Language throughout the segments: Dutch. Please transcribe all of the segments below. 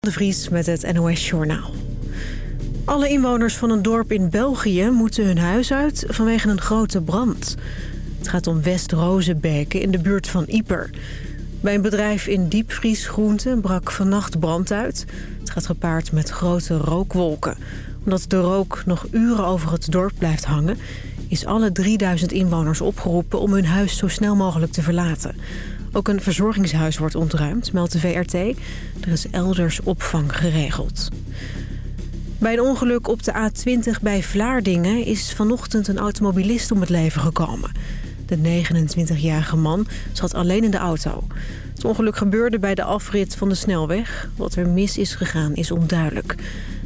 De Vries met het NOS Journaal. Alle inwoners van een dorp in België moeten hun huis uit vanwege een grote brand. Het gaat om West-Rozenbeke in de buurt van Ieper. Bij een bedrijf in diepvriesgroenten brak vannacht brand uit. Het gaat gepaard met grote rookwolken. Omdat de rook nog uren over het dorp blijft hangen... is alle 3000 inwoners opgeroepen om hun huis zo snel mogelijk te verlaten. Ook een verzorgingshuis wordt ontruimd, meldt de VRT. Er is elders opvang geregeld. Bij een ongeluk op de A20 bij Vlaardingen is vanochtend een automobilist om het leven gekomen. De 29-jarige man zat alleen in de auto. Het ongeluk gebeurde bij de afrit van de snelweg. Wat er mis is gegaan is onduidelijk.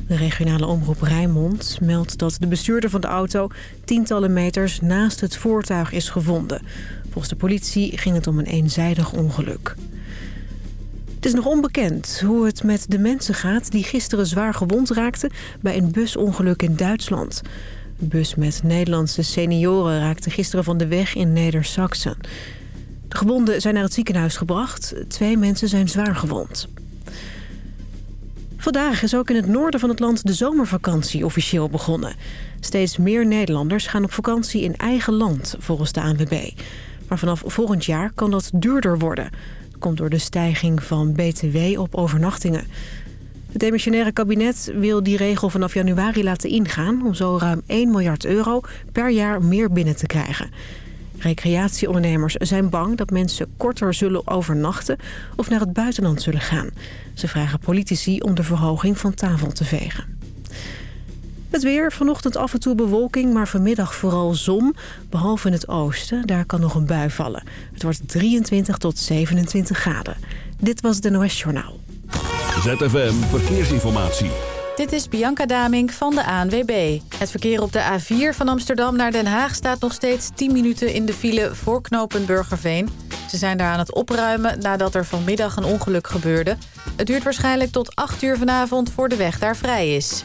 De regionale omroep Rijnmond meldt dat de bestuurder van de auto... tientallen meters naast het voertuig is gevonden. Volgens de politie ging het om een eenzijdig ongeluk. Het is nog onbekend hoe het met de mensen gaat... die gisteren zwaar gewond raakten bij een busongeluk in Duitsland. Een bus met Nederlandse senioren raakte gisteren van de weg in Neder-Saxen. De gewonden zijn naar het ziekenhuis gebracht. Twee mensen zijn zwaar gewond. Vandaag is ook in het noorden van het land de zomervakantie officieel begonnen. Steeds meer Nederlanders gaan op vakantie in eigen land, volgens de ANWB. Maar vanaf volgend jaar kan dat duurder worden. Dat komt door de stijging van BTW op overnachtingen. Het demissionaire kabinet wil die regel vanaf januari laten ingaan... om zo ruim 1 miljard euro per jaar meer binnen te krijgen. Recreatieondernemers zijn bang dat mensen korter zullen overnachten... of naar het buitenland zullen gaan. Ze vragen politici om de verhoging van tafel te vegen. Het weer, vanochtend af en toe bewolking, maar vanmiddag vooral zon. Behalve in het oosten, daar kan nog een bui vallen. Het wordt 23 tot 27 graden. Dit was het NOS Journaal. ZFM Verkeersinformatie. Dit is Bianca Damink van de ANWB. Het verkeer op de A4 van Amsterdam naar Den Haag staat nog steeds 10 minuten in de file voor knooppunt Burgerveen. Ze zijn daar aan het opruimen nadat er vanmiddag een ongeluk gebeurde. Het duurt waarschijnlijk tot 8 uur vanavond voor de weg daar vrij is.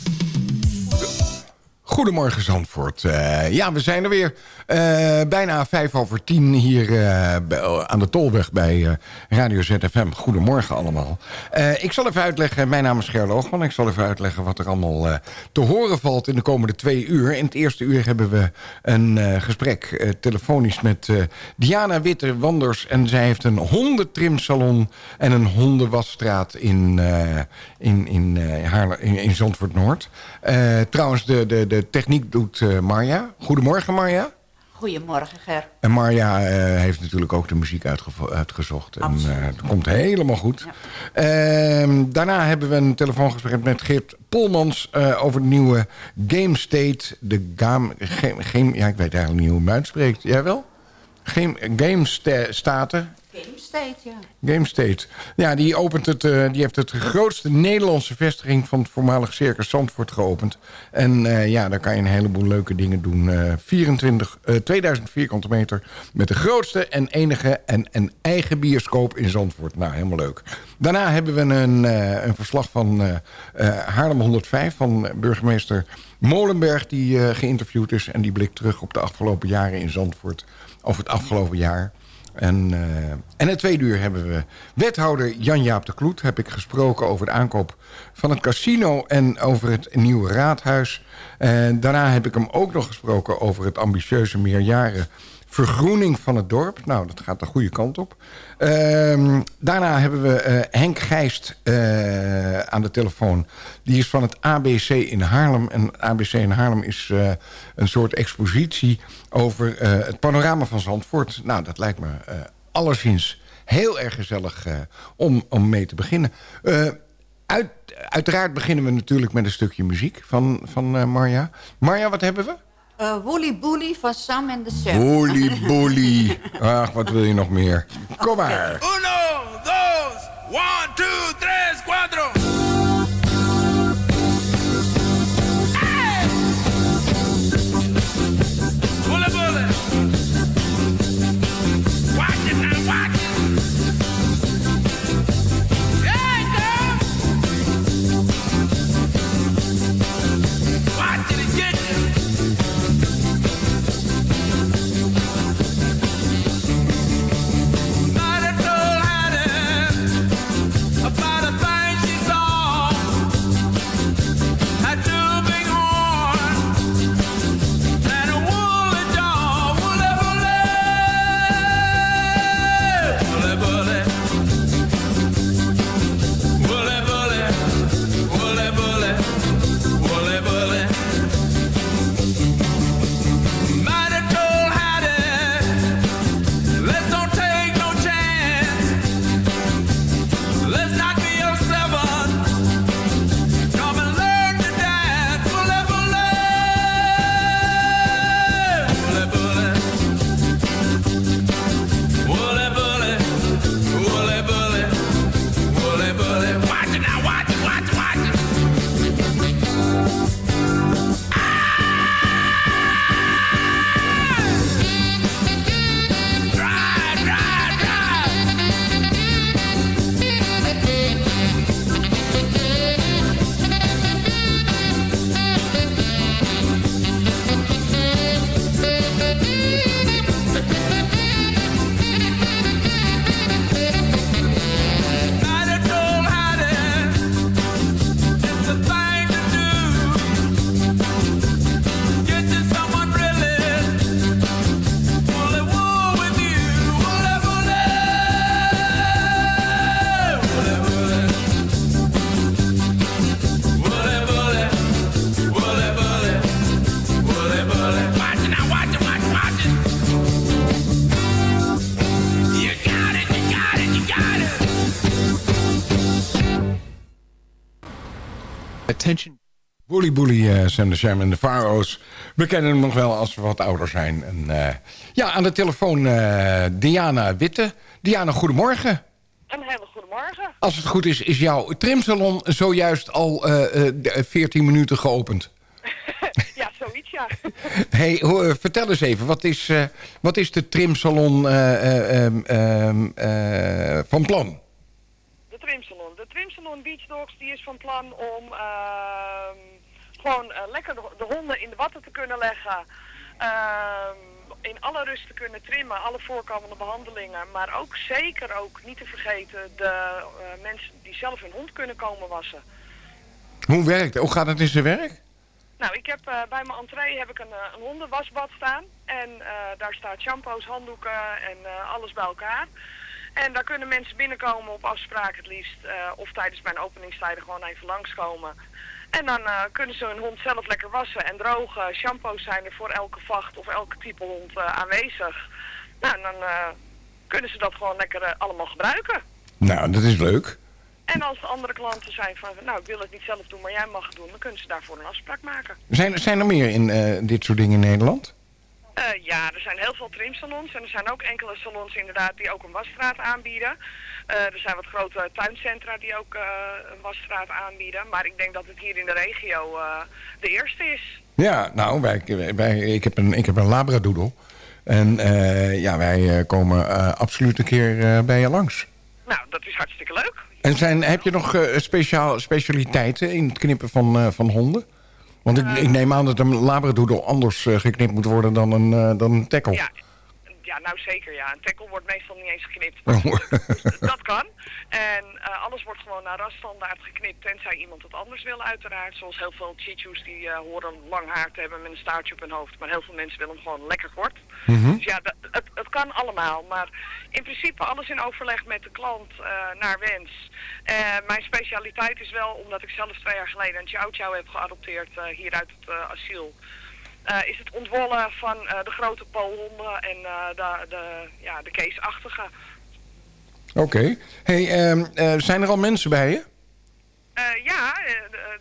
Goedemorgen Zandvoort. Uh, ja, we zijn er weer. Uh, bijna vijf over tien hier uh, aan de Tolweg bij Radio ZFM. Goedemorgen allemaal. ik zal even uitleggen, mijn naam is Gerloogman. Ik zal even uitleggen wat er allemaal te horen valt in de komende twee uur. In het eerste uur hebben we een gesprek telefonisch met Diana Witte-Wanders. En zij heeft een hondentrimsalon en een hondenwasstraat in, in, in, in, in Zandvoort-Noord. trouwens, de, de, de techniek doet uh, Marja. Goedemorgen Marja. Goedemorgen Ger. En Marja uh, heeft natuurlijk ook de muziek uitgezocht. En het komt helemaal goed. Ja. Ehm, daarna hebben we een telefoongesprek met Geert Polmans... over de nieuwe Game State. De game, game, ja, ik weet eigenlijk niet hoe hem uitspreekt. Jij wel? Game, game Staten. Game State, ja. Game State. Ja, die, opent het, uh, die heeft het grootste Nederlandse vestiging... van het voormalig Circus Zandvoort geopend. En uh, ja, daar kan je een heleboel leuke dingen doen. Uh, 24, 2000 vierkante meter met de grootste en enige... en een eigen bioscoop in Zandvoort. Nou, helemaal leuk. Daarna hebben we een, een verslag van Haarlem 105... van burgemeester Molenberg, die geïnterviewd is... en die blikt terug op de afgelopen jaren in Zandvoort... of het afgelopen jaar... En, uh, en in tweede uur hebben we wethouder Jan-Jaap de Kloet... heb ik gesproken over de aankoop van het casino en over het nieuwe raadhuis. En daarna heb ik hem ook nog gesproken over het ambitieuze meerjaren vergroening van het dorp. Nou, dat gaat de goede kant op. Uh, daarna hebben we uh, Henk Geist uh, aan de telefoon. Die is van het ABC in Haarlem. En ABC in Haarlem is uh, een soort expositie over het panorama van Zandvoort. Nou, dat lijkt me alleszins heel erg gezellig om, om mee te beginnen uiteraard beginnen we natuurlijk met een stukje muziek van, van Marja. Marja, wat hebben we? Uh, Woolly Bully van Sam en de Sam. Woolly Bully. Ach, wat wil je nog meer? Kom maar. Uno, dos, one, two, tres, cuatro. Attention. Boelie Boelie, uh, Sander Sam en de Faro's. We kennen hem nog wel als we wat ouder zijn. En, uh, ja, aan de telefoon uh, Diana Witte. Diana, goedemorgen. Een hele goede morgen. Als het goed is, is jouw trimsalon zojuist al 14 minuten geopend. ja, zoiets, ja. hey, vertel eens even, wat is, wat is de trimsalon van plan? Trimsalon Beach Dogs die is van plan om uh, gewoon uh, lekker de, de, honden in de watten te kunnen leggen. Uh, in alle rust te kunnen trimmen, alle voorkomende behandelingen. Maar ook zeker ook niet te vergeten de eh, mensen die zelf hun hond kunnen komen wassen. Hoe werkt? Hoe gaat het in zijn werk? Nou, ik heb uh, bij mijn entree heb ik een, een hondenwasbad staan. En uh, daar staat shampoos, handdoeken en alles bij elkaar. En daar kunnen mensen binnenkomen op afspraak het liefst. Uh, of tijdens mijn openingstijden gewoon even langskomen. En dan uh, kunnen ze hun hond zelf lekker wassen en drogen. Shampoos zijn er voor elke vacht of elke type hond uh, aanwezig. Nou, en dan kunnen ze dat gewoon lekker allemaal gebruiken. Nou, dat is leuk. En als de andere klanten zijn van, nou, ik wil het niet zelf doen, maar jij mag het doen, dan kunnen ze daarvoor een afspraak maken. Zijn, zijn er meer in dit soort dingen in Nederland? Uh, ja, er zijn heel veel trimsalons en er zijn ook enkele salons inderdaad die ook een wasstraat aanbieden. Uh, er zijn wat grote tuincentra die ook uh, een wasstraat aanbieden. Maar ik denk dat het hier in de regio de eerste is. Ja, nou, wij, wij, ik, heb een, ik heb een labradoodle. En ja, wij komen absoluut een keer bij je langs. Nou, dat is hartstikke leuk. En zijn, heb je nog speciaal, specialiteiten in het knippen van, van honden? Want ik, neem aan dat een labradoodle anders uh, geknipt moet worden dan een, uh, dan een tackle. Ja, nou zeker ja. Een tackle wordt meestal niet eens geknipt. Oh. dat kan. En uh, alles wordt gewoon naar rasstandaard geknipt, tenzij iemand het anders wil uiteraard. Zoals heel veel chichus die horen lang haar te hebben met een staartje op hun hoofd. Maar heel veel mensen willen hem gewoon lekker kort. Mm -hmm. Dus ja, het, het kan allemaal. Maar in principe alles in overleg met de klant naar wens. mijn specialiteit is wel, omdat ik zelf twee jaar geleden een chow chow heb geadopteerd hier uit het asiel. Uh, is het ontwollen van uh, de grote poolhonden en de, de, ja, de keesachtige. Oké. Okay. Hey, zijn er al mensen bij je? Eh, ja, eh,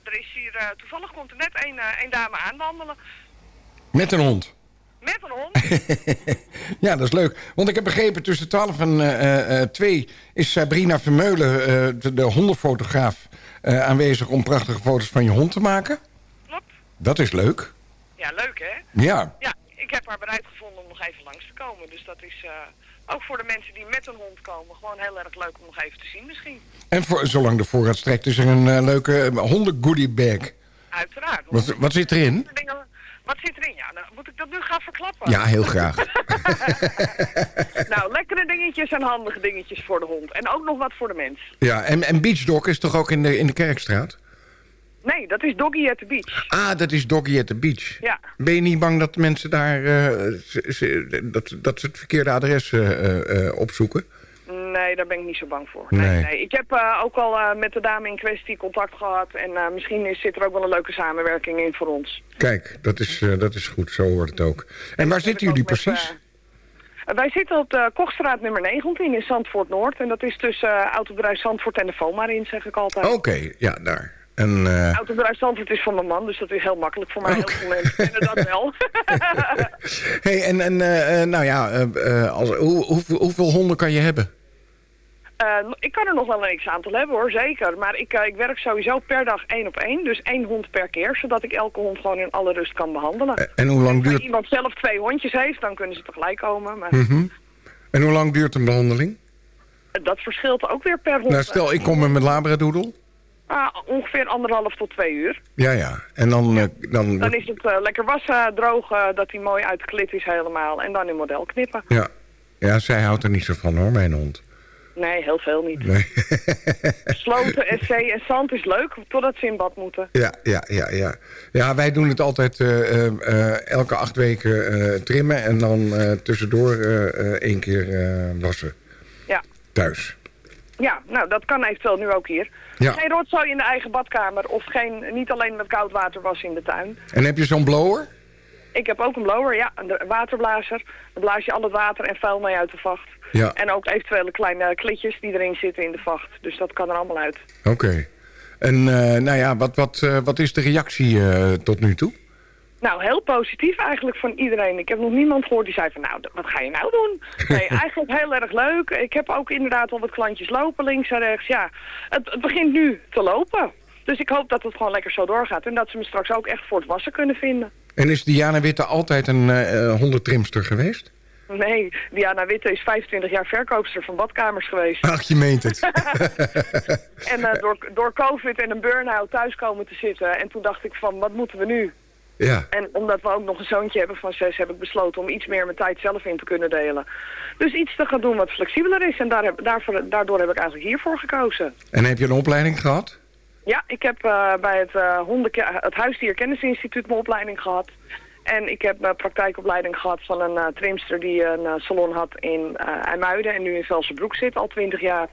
er is hier, eh, toevallig komt er net een, eh, een dame aanwandelen. Met een hond. Met een hond. Ja, dat is leuk. Want ik heb begrepen, tussen 12 en eh, eh, 2 is Sabrina Vermeulen, eh, de, de hondenfotograaf, eh, aanwezig om prachtige foto's van je hond te maken. Klopt. Dat is leuk. Ja, leuk hè? Ja, Ja, ik heb haar bereid gevonden om nog even langs te komen. Dus dat is eh, ook voor de mensen die met een hond komen gewoon heel erg leuk om nog even te zien misschien. en voor, zolang de voorraad strekt is er een eh, leuke eh, honden goodie bag. Uiteraard. Wat, wat zit erin? Dingen- Wat zit erin? Ja, dan moet ik dat nu gaan verklappen. Ja, heel graag. nou, lekkere dingetjes en handige dingetjes voor de hond. En ook nog wat voor de mens. Ja, en, en Beach Dog is toch ook in de, in de Kerkstraat? Nee, dat is Doggy at the Beach. Ah, dat is Doggy at the Beach. Ja. Ben je niet bang dat mensen daar eh, dat, dat ze het verkeerde adres eh, eh, opzoeken? Nee, daar ben ik niet zo bang voor. Nee, Nee. nee. Ik heb ook al met de dame in kwestie contact gehad. En misschien is, zit er ook wel een leuke samenwerking in voor ons. Kijk, dat is, dat is goed, zo hoort het ook. En waar zitten jullie met, precies? wij zitten op de Kochstraat nummer 19 in Zandvoort Noord. En dat is tussen uh, Autobedrijf Zandvoort en de FOMA in, zeg ik altijd. Oké, ja, daar. En, eh, Autobedrijf Zandvoort is van mijn man, dus dat is heel makkelijk voor mij. Oké. Heel veel mensen kennen dat wel. hey, en, en eh, eh, nou ja, als, hoe, hoeveel, hoeveel honden kan je hebben? Ik kan er nog wel een x-aantal hebben hoor, zeker. Maar ik, ik werk sowieso per dag één op één. Dus één hond per keer, zodat ik elke hond gewoon in alle rust kan behandelen. Eh, En hoe lang Als duurt, iemand zelf twee hondjes heeft, dan kunnen ze tegelijk komen. Maar Mhm. en hoe lang duurt een behandeling? dat verschilt ook weer per hond. Nou, stel, ik kom met mijn labradoodle. Ah, ongeveer anderhalf tot twee uur. Ja, ja. En dan... eh, dan, Dan is het eh, lekker wassen, drogen, dat hij mooi uitgeklit is helemaal. En dan in model knippen. ja. ja, zij houdt er niet zo van hoor, mijn hond. Nee, heel veel niet. Nee. Sloten en zee en zand is leuk, totdat ze in bad moeten. Ja, ja, ja, ja. Ja, wij doen het altijd eh, elke acht weken trimmen... en dan tussendoor één keer wassen. Ja. Thuis. Ja, nou, dat kan eventueel nu ook hier. Ja. Geen rotzooi in de eigen badkamer of geen, niet alleen met koud water wassen in de tuin. En heb je zo'n blower? Ik heb ook een blower, ja, een waterblazer. Dan blaas je al het water en vuil mee uit de vacht. Ja. En ook eventuele kleine klitjes die erin zitten in de vacht. Dus dat kan er allemaal uit. Oké. En eh, nou ja, wat, wat, eh, wat is de reactie eh, tot nu toe? Nou, heel positief eigenlijk van iedereen. Ik heb nog niemand gehoord die zei van, nou, wat ga je nou doen? Nee, eigenlijk heel erg leuk. Ik heb ook inderdaad al wat klantjes lopen, links en rechts. Ja, het, het begint nu te lopen. Dus ik hoop dat het gewoon lekker zo doorgaat. En dat ze me straks ook echt voor het wassen kunnen vinden. En is Diana Witte altijd een eh, eh, hondentrimster geweest? Nee, Diana Witte is 25 jaar verkoopster van badkamers geweest. Ach, je meent het. En eh, door, door covid en een burn-out thuis komen te zitten. En toen dacht ik van, wat moeten we nu? Ja. En omdat we ook nog een zoontje hebben van zes, heb ik besloten om iets meer mijn tijd zelf in te kunnen delen. Dus iets te gaan doen wat flexibeler is. En daar heb, daarvoor, daardoor heb ik eigenlijk hiervoor gekozen. En heb je een opleiding gehad? Ja, ik heb eh, bij het, uh, hondenke- het Huisdierkennisinstituut mijn opleiding gehad. En ik heb mijn praktijkopleiding gehad van een trimster die een salon had in IJmuiden en nu in Velsenbroek zit, al twintig jaar.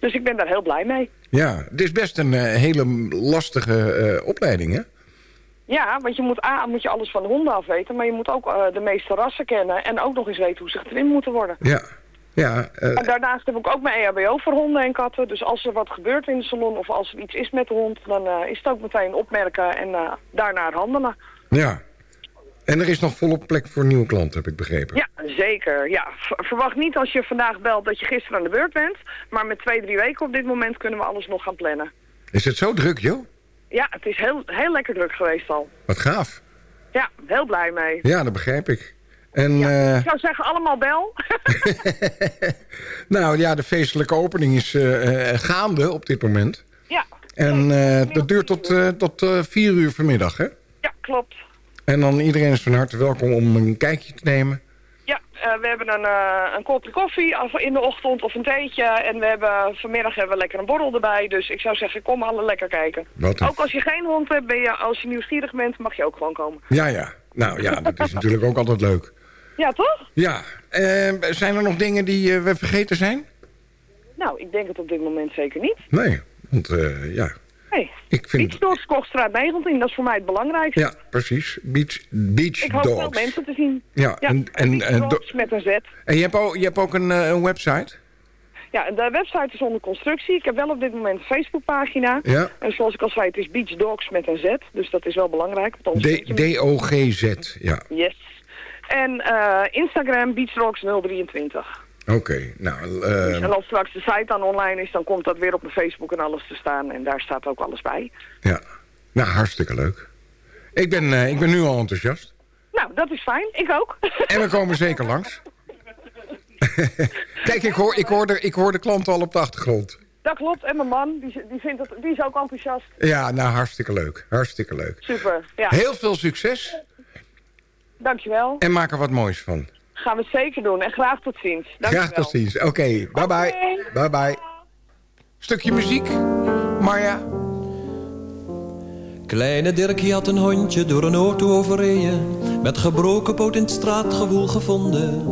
Dus ik ben daar heel blij mee. Ja, het is best een hele lastige opleiding, hè? Ja, want je moet A, moet je alles van de honden afweten, maar je moet ook uh, de meeste rassen kennen en ook nog eens weten hoe ze getrimd moeten worden. Ja. Ja, uh... En daarnaast heb ik ook mijn EHBO voor honden en katten. Dus als er wat gebeurt in de salon of als er iets is met de hond, dan uh, is het ook meteen opmerken en daarnaar handelen. Ja. En er is nog volop plek voor nieuwe klanten, heb ik begrepen. Ja, zeker. Ja. Verwacht niet als je vandaag belt dat je gisteren aan de beurt bent. Maar met twee, drie weken op dit moment kunnen we alles nog gaan plannen. Is het zo druk, joh? Ja, het is heel, heel lekker druk geweest al. Wat gaaf. Ja, heel blij mee. Ja, dat begrijp ik. En, ja, uh... Ik zou zeggen, allemaal bel. nou ja, de feestelijke opening is uh, uh, gaande op dit moment. Ja. En dat duurt tot, tot vier uur vanmiddag, hè? Ja, klopt. En dan iedereen is van harte welkom om een kijkje te nemen. Uh, we hebben een, uh, een kopje koffie in de ochtend of een theetje. En we hebben, vanmiddag hebben we lekker een borrel erbij. Dus ik zou zeggen, kom alle lekker kijken. Wat ook als je geen hond hebt, ben je, als je nieuwsgierig bent, mag je ook gewoon komen. Ja, ja. Nou ja, dat is natuurlijk ook altijd leuk. Ja, toch? Ja. Uh, zijn er nog dingen die we vergeten zijn? Nou, ik denk het op dit moment zeker niet. Nee, want ja... Nee, ik vind... Beach Dogs Kochstraat 19, dat is voor mij het belangrijkste. Ja, precies. Beach, beach ik hoop Dogs. veel mensen te zien. Ja, ja en, en, en do uh, met een Z. En je hebt ook, je hebt ook een, uh, een website? Ja, de website is onder constructie. Ik heb wel op dit moment een Facebookpagina. Ja. En zoals ik al zei, het is Beach Dogs met een Z. Dus dat is wel belangrijk. D-O-G-Z, ja. Yes. En eh, Instagram BeachDogs023. Oké, nou... eh, En als straks de site dan online is, dan komt dat weer op mijn Facebook en alles te staan. En daar staat ook alles bij. ja. Nou, hartstikke leuk. Ik ben, eh, ik ben nu al enthousiast. Nou, dat is fijn. Ik ook. En we komen zeker langs. Kijk, ik hoor, ik, hoor de, ik hoor de klanten al op de achtergrond. dat klopt. En mijn man, die, die, vindt het, die is ook enthousiast. Ja, nou, hartstikke leuk. Hartstikke leuk. Super. Ja, Heel veel succes dankjewel. en maak er wat moois van. Gaan we zeker doen. En graag tot ziens. Dankjewel. Graag tot ziens. Oké, bye bye. Bye bye. Stukje muziek, Marja. Kleine Dirkie had een hondje door een auto overreden. Met gebroken poot in het straatgewoel gevonden.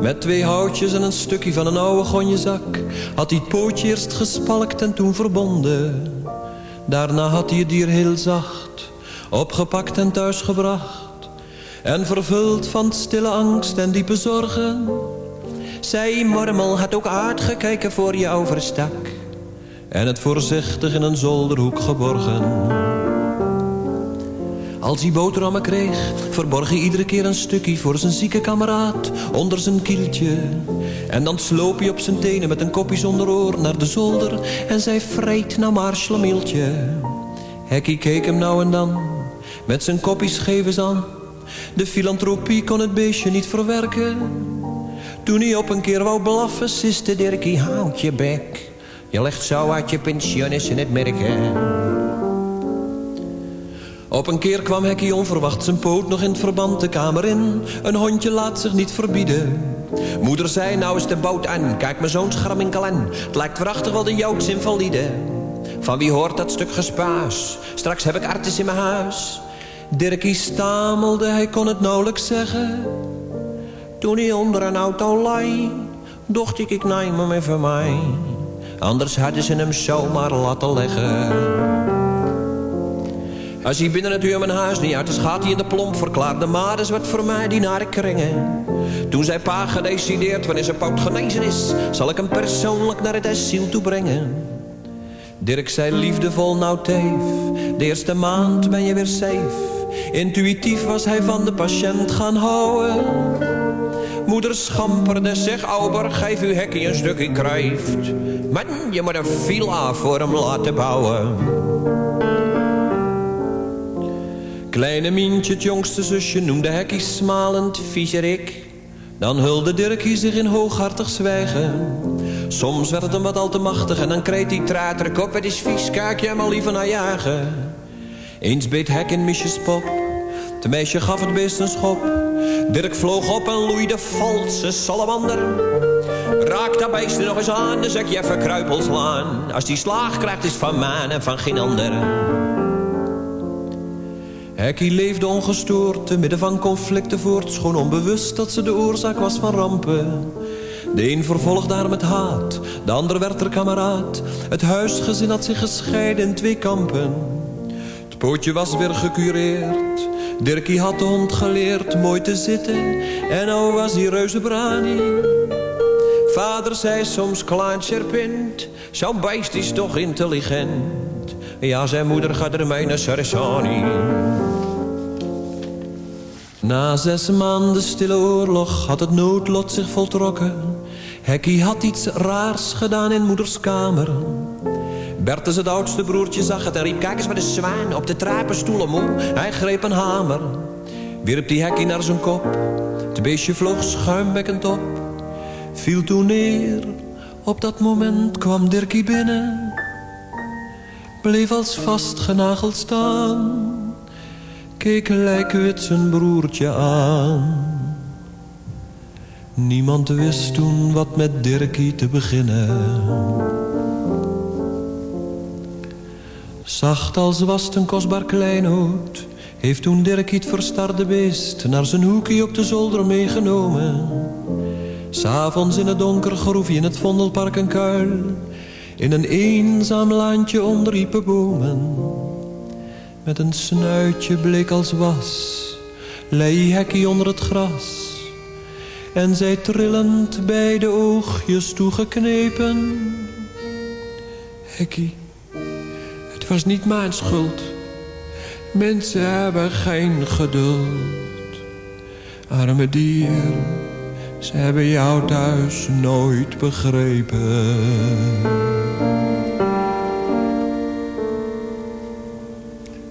Met twee houtjes en een stukje van een oude gonjezak. Had hij het pootje eerst gespalkt en toen verbonden. Daarna had hij het dier heel zacht opgepakt en thuisgebracht. En vervuld van stille angst en diepe zorgen. Zij Mormel had ook uitgekeken voor je overstak. En het voorzichtig in een zolderhoek geborgen. Als hij boterhammen kreeg, verborg hij iedere keer een stukje voor zijn zieke kameraad onder zijn kieltje. En dan sloop hij op zijn tenen met een kopje zonder oor naar de zolder en zei vreet nou maar. Hekkie keek hem nou en dan met zijn kopje scheef aan. De filantropie kon het beestje niet verwerken. Toen hij op een keer wou blaffen, siste Dirkie, houd je bek. Je legt zo uit je pensioen is in het merken. Op een keer kwam Hekkie onverwacht zijn poot nog in het verband de kamer in. Een hondje laat zich niet verbieden. Moeder zei, nou is de boot aan, kijk mijn zoon schramminkel aan. Het lijkt waarachtig wel de Joods invalide. Van wie hoort dat stuk gespaas? Straks heb ik artis in mijn huis. Dirkie stamelde, hij kon het nauwelijks zeggen. Toen hij onder een auto lei, dacht ik, ik neem hem even mij. Anders hadden ze hem zomaar laten leggen. Als hij binnen het uur mijn huis niet uit is, gaat hij in de plomp verklaarde. Maar is wat voor mij die naar kringen. Toen zei pa gedecideerd, wanneer zijn poot genezen is, zal ik hem persoonlijk naar het asiel toe brengen. Dirk zei liefdevol, nou teef, de eerste maand ben je weer safe. Intuïtief was hij van de patiënt gaan houden. Moeder schamperde, zeg ouber, geef uw hekje een stukje kruift. Man, je moet een villa voor hem laten bouwen. Kleine Mientje, het jongste zusje, noemde Hekkie smalend viezerik. Dan hulde Dirkie zich in hooghartig zwijgen. Soms werd het hem wat al te machtig en dan kreet hij trater kop. Het is vies, kijk jij maar liever naar jagen. Eens beet Hek in Miesjes pop. Het meisje gaf het beest een schop. Dirk vloog op en loeide valse salamander. Raak dat beest nog eens aan, dan zeg je even kruipel slaan. Als die slaag krijgt is van mij en van geen ander. Hekkie leefde ongestoord te midden van conflicten voort. Schoon onbewust dat ze de oorzaak was van rampen. De een vervolgde haar met haat, de ander werd er kameraad. Het huisgezin had zich gescheiden in twee kampen. Pootje was weer gecureerd. Dirkie had de hond geleerd mooi te zitten. En nou was hij reuze brani. Vader zei soms serpent. Zo'n beest is toch intelligent. Ja, zijn moeder gaat ermee naar Sarasani. Na zes maanden stille oorlog had het noodlot zich voltrokken. Hekkie had iets raars gedaan in moeders kamer. Bertus, het oudste broertje, zag het en riep... Kijk eens wat een zwaan op de trapenstoelen moe. Hij greep een hamer, wierp die Hekkie naar zijn kop. Het beestje vloog schuimbekkend op, viel toen neer. Op dat moment kwam Dirkie binnen, bleef als vastgenageld staan keek lijkwit zijn broertje aan. Niemand wist toen wat met Dirkie te beginnen. Zacht als was het een kostbaar kleinood... heeft toen Dirkie het verstarde beest... naar zijn hoekje op de zolder meegenomen. S'avonds in het donker groef hij in het Vondelpark een kuil... in een eenzaam landje onder diepe bomen... Met een snuitje bleek als was, lei Hekkie onder het gras. En zij trillend bij de oogjes toegeknepen. Hekkie, het was niet mijn schuld. Mensen hebben geen geduld. Arme dier, ze hebben jou thuis nooit begrepen.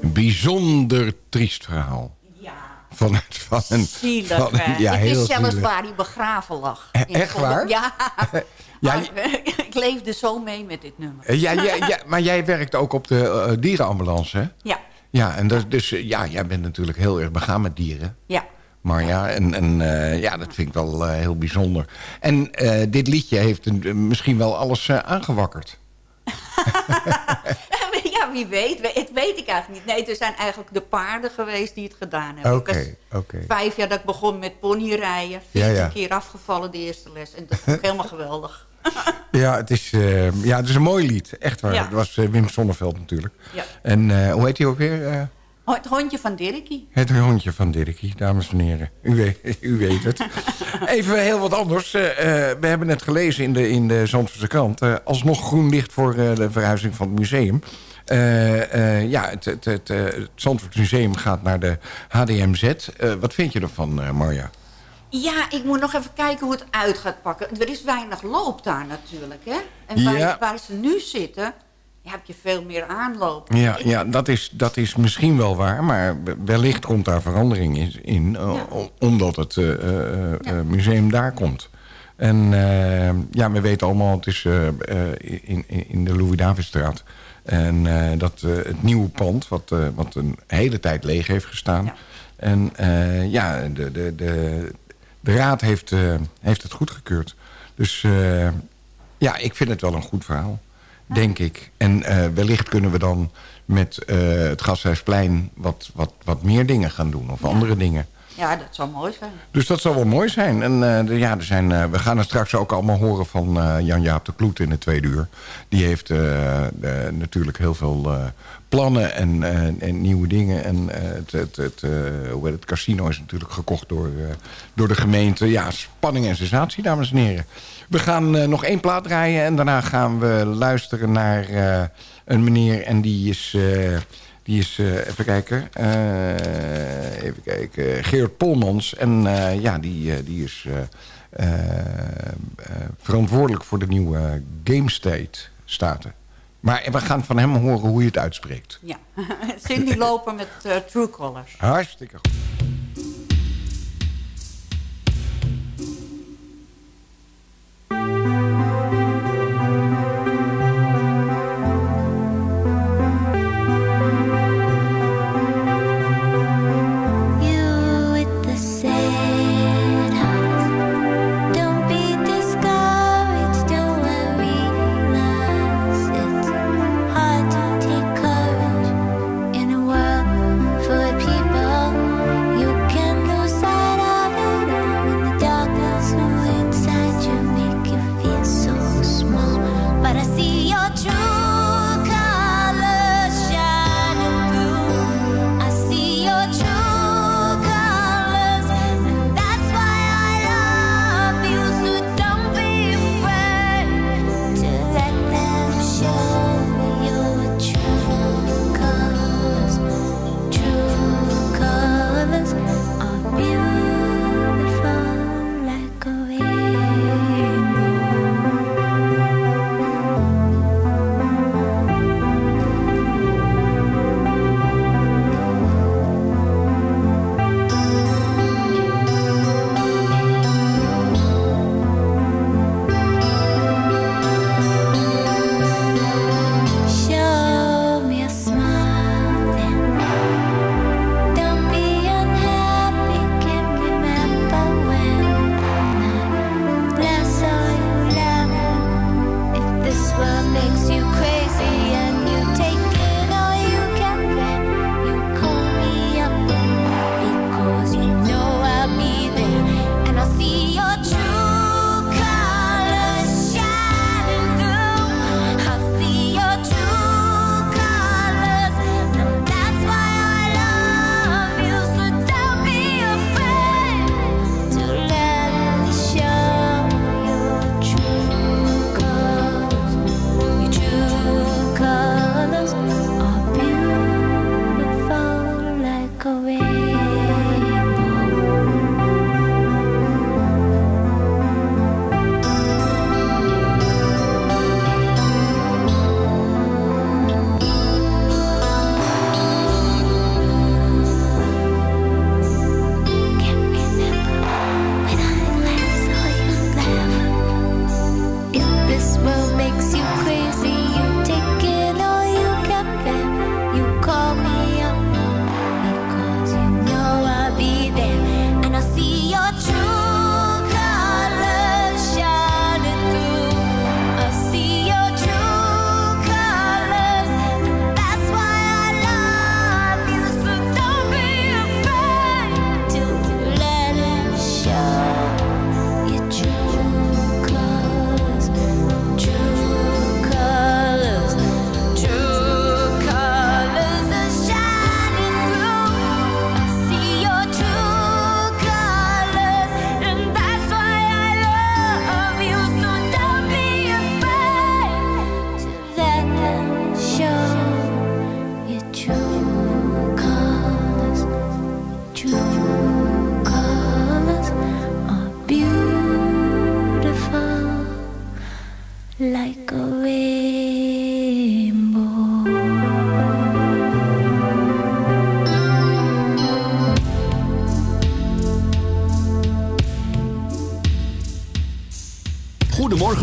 Een bijzonder triest verhaal. Ja. Van, van een, Zielig, van een- ja, ik heel wist zelfs zielig. waar hij begraven lag. E- echt waar? Ja. Ja, Maar, ik leefde zo mee met dit nummer. Eh, Ja, ja, ja, maar jij werkt ook op de eh, dierenambulance, hè? Ja, Ja, en dat, dus eh, ja, jij bent natuurlijk heel erg begaan met dieren. ja. Maar ja, en, en, eh, ja dat vind ik wel eh, heel bijzonder. En eh, dit liedje heeft een- misschien wel alles eh, aangewakkerd. ja, wie weet. We- Het weet ik eigenlijk niet. Nee, er zijn eigenlijk de paarden geweest die het gedaan hebben. Oké, oké. Vijf jaar dat ik begon met ponyrijden. Ja, Veertien ja. keer afgevallen de eerste les. En dat vond ik helemaal geweldig. Ja, het is, eh, ja, het is een mooi lied. Echt waar. Ja. Het was eh, Wim Sonneveld natuurlijk. Ja. En eh, hoe heet hij ook weer? Eh, Het hondje van Dirkie. het hondje van Dirkie, dames en heren. U weet, u weet het. Even heel wat anders. We hebben net gelezen in de, in de Zandvoortse krant... alsnog groen licht voor de verhuizing van het museum. Eh, eh, ja, het, het, het, eh, het Zandvoort Museum gaat naar de HDMZ. Wat vind je ervan, Marja? Ja, ik moet nog even kijken hoe het uit gaat pakken. Er is weinig loop daar natuurlijk, hè? En waar, Ja. waar ze nu zitten, heb je veel meer aanloop. Ja, ja dat, is, dat is misschien wel waar, maar wellicht komt daar verandering in, in Ja. omdat het museum daar komt. En ja, we weten allemaal, het is in, in in de Louis-Davidstraat. En eh, dat eh, het nieuwe pand, wat, eh, wat een hele tijd leeg heeft gestaan. Ja. En ja, de, de, de, de raad heeft, heeft het goedgekeurd. Dus ja, ik vind het wel een goed verhaal. Denk ik. En wellicht kunnen we dan met het Gasthuisplein wat, wat, wat meer dingen gaan doen. Of andere dingen. Ja, dat zou mooi zijn. Dus dat zal wel mooi zijn. En eh, ja, er zijn, eh, we gaan er straks ook allemaal horen van eh, Jan-Jaap de Kloet in het tweede uur. Die heeft natuurlijk heel veel plannen en, en nieuwe dingen. En het, het, het, hoe het casino is natuurlijk gekocht door, door de gemeente. Ja, spanning en sensatie, dames en heren. We gaan nog één plaat draaien en daarna gaan we luisteren naar een meneer. En die is... die is, eh, even kijken, eh, even kijken, Geert Polmans. En eh, ja, die, die is verantwoordelijk voor de nieuwe Game State staten. Maar we gaan van hem horen hoe je het uitspreekt. Ja. Cindy Loper met eh, True Colors. Hartstikke goed. You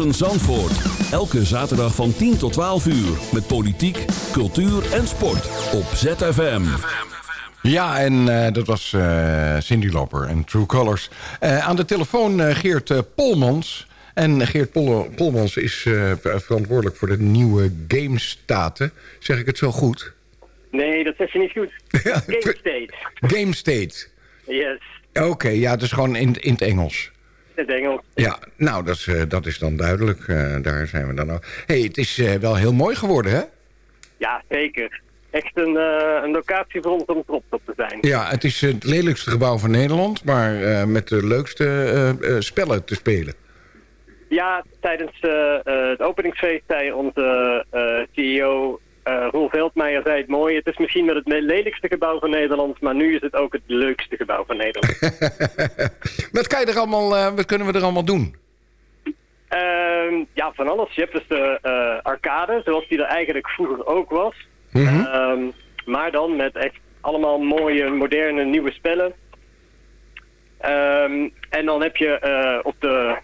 Goedemorgen Zandvoort. Elke zaterdag van 10 tot 12 uur. Met politiek, cultuur en sport. Op ZFM. Ja, en eh, dat was eh, Cindy Loper en True Colors. Eh, aan de telefoon Geert Polmans. En Geert Pol Polmans is eh, verantwoordelijk voor de nieuwe GameStaten. Zeg ik het zo goed? Nee, dat zeg je niet goed. Game State. Game State. Yes, Oké, ja, het is gewoon in, in het Engels. In het Engels. Ja, nou, dat is, eh, dat is dan duidelijk. Eh, daar zijn we dan ook. hey, het is eh, wel heel mooi geworden, hè? Ja, zeker. Echt een, een locatie voor ons om trots op te zijn. Ja, het is het lelijkste gebouw van Nederland... maar met de leukste spellen te spelen. Ja, tijdens het openingsfeest zei onze CEO eh Roel Veldmeijer zei het mooi. Het is misschien wel het lelijkste gebouw van Nederland, maar nu is het ook het leukste gebouw van Nederland. Wat, kan je er allemaal, eh, wat kunnen we er allemaal doen? Ehm, ja, van alles. Je hebt dus de eh, arcade, zoals die er eigenlijk vroeger ook was. Mhm. Ehm, maar dan met echt allemaal mooie, moderne, nieuwe spellen. Ehm, en dan heb je op de,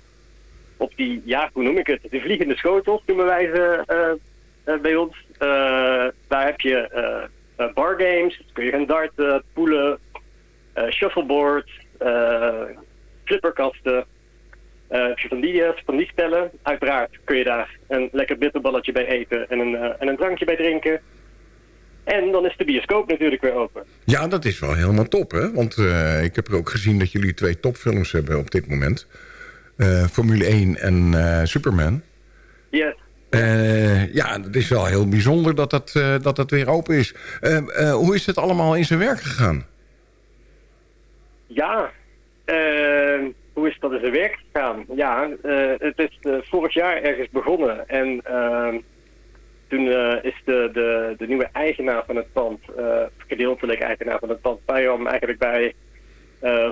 op die, ja, hoe noem ik het? De vliegende schotels noemen wij ze bij ons. Eh, daar heb je eh eh, bargames, dus kun je gaan darten, poelen, eh, shuffleboard, eh, flipperkasten. Eh, heb je van die, eh, van die spellen. Uiteraard kun je daar een lekker bitterballetje bij eten en een, eh, en een drankje bij drinken. En dan is de bioscoop natuurlijk weer open. Ja, dat is wel helemaal top, hè? Want eh, ik heb er ook gezien dat jullie twee topfilms hebben op dit moment. Eh, Formule 1 en eh, Superman. Yes. Eh, ja, het is wel heel bijzonder dat dat, eh, dat dat weer open is. Eh, eh, hoe is het allemaal in zijn werk gegaan? Ja, eh, hoe is dat in zijn werk gegaan? Ja, het is vorig jaar ergens begonnen. En ehm, toen is de, de, de nieuwe eigenaar van het pand, gedeeltelijk eigenaar van het pand, Pajam, eigenlijk bij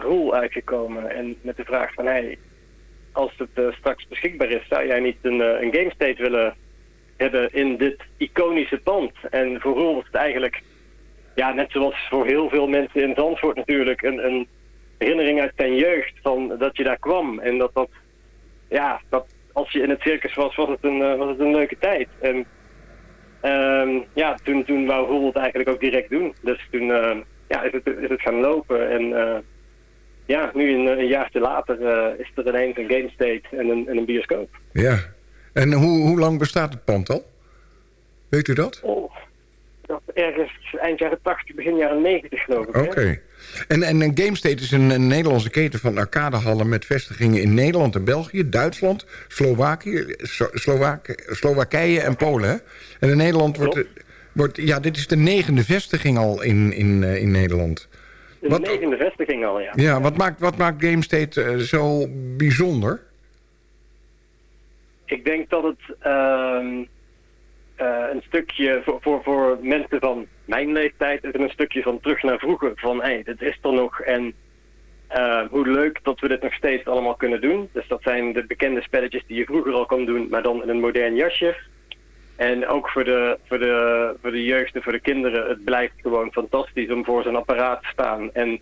Roel uitgekomen. En met de vraag van, hey, als het eh, straks beschikbaar is, zou jij niet een, eh, een game state willen hebben in dit iconische pand? En voor Roel was het eigenlijk, ja, net zoals voor heel veel mensen in Zandvoort natuurlijk, een, een herinnering uit zijn jeugd van dat je daar kwam. En dat dat, ja, dat als je in het circus was, was het een, eh, was het een leuke tijd. En ehm, ja, toen, toen wou Roel het eigenlijk ook direct doen. Dus toen ja, is, het, is het gaan lopen. En ja, nu een, een jaartje later eh, is er ineens een game state en een, en een bioscoop. Ja. En hoe, hoe lang bestaat het pand al? Weet u dat? Oh, dat ergens eind jaren 80, begin jaren 90 geloof ik. Oké. En, en een GameState is een, een Nederlandse keten van arcadehallen... met vestigingen in Nederland en België, Duitsland, Slovakië, Slo- Slowak- Slowakije en Polen. hè? En in Nederland wordt, wordt... Ja, dit is de negende vestiging al in, in, eh, in Nederland. De Wat- negende vestiging al, ja. Ja, wat maakt, wat maakt GameState eh, zo bijzonder? Ik denk dat het ehm, eh, een stukje voor, voor, voor mensen van mijn leeftijd is een stukje van terug naar vroeger. Van hé, hey, dit is er nog en eh, hoe leuk dat we dit nog steeds allemaal kunnen doen. Dus dat zijn de bekende spelletjes die je vroeger al kon doen, maar dan in een modern jasje. En ook voor de, voor, de, voor de jeugd en voor de kinderen, het blijft gewoon fantastisch om voor zo'n apparaat te staan en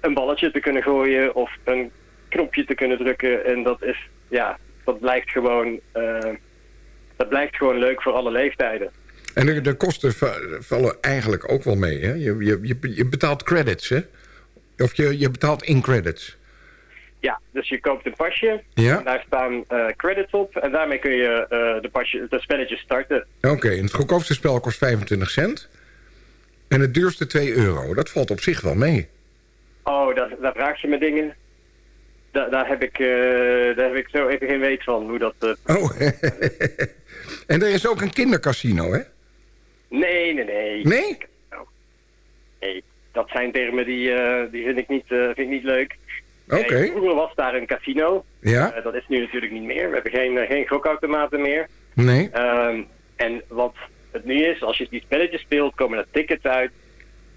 een balletje te kunnen gooien of een knopje te kunnen drukken. En dat is, ja, dat blijft gewoon, eh, dat blijft gewoon leuk voor alle leeftijden. En de, de kosten va- vallen eigenlijk ook wel mee. Hè? Je, je, je betaalt credits, hè? Of je, je betaalt in credits. Ja, dus je koopt een pasje. Ja. En daar staan eh, credits op. En daarmee kun je eh, de, pasje, de spelletjes starten. Oké, en het goedkoopste spel kost 25 cent. En het duurste 2 euro. Dat valt op zich wel mee. Oh, daar, daar vraag je me dingen. Da, daar, heb ik, eh, daar heb ik zo even geen weet van hoe dat... Oh, en er is ook een kindercasino, hè? Nee, nee, nee. Nee? Nee, dat zijn termen die, die vind, ik niet, vind ik niet leuk. Oké. Vroeger was daar een casino. Ja? Eh, dat is nu natuurlijk niet meer. We hebben geen, eh, geen gokautomaten meer. Nee? Ehm, en wat het nu is, als je die spelletjes speelt, komen er tickets uit.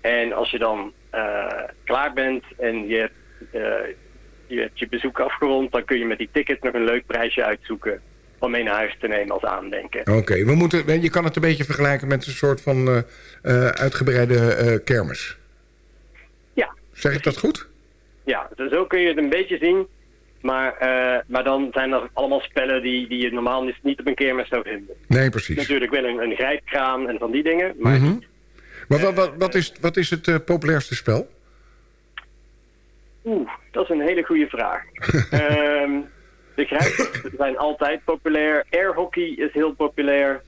En als je dan eh, klaar bent en je, hebt, je hebt je bezoek afgerond, dan kun je met die tickets nog een leuk prijsje uitzoeken om mee naar huis te nemen als aandenken. Oké, we moeten. je kan het een beetje vergelijken met een soort van uitgebreide kermis. Ja. Zeg ik dat goed? Ja, zo kun je het een beetje zien. Maar, eh, maar dan zijn er allemaal spellen die, die je normaal niet, niet op een kermis zou vinden. Nee, precies. Natuurlijk wel een, een grijpkraan en van die dingen. Maar Mhm. Maar wat, wat, wat, is, wat is het eh, populairste spel? oeh, dat is een hele goede vraag. Ehm, de grijpen zijn altijd populair. Airhockey is heel populair.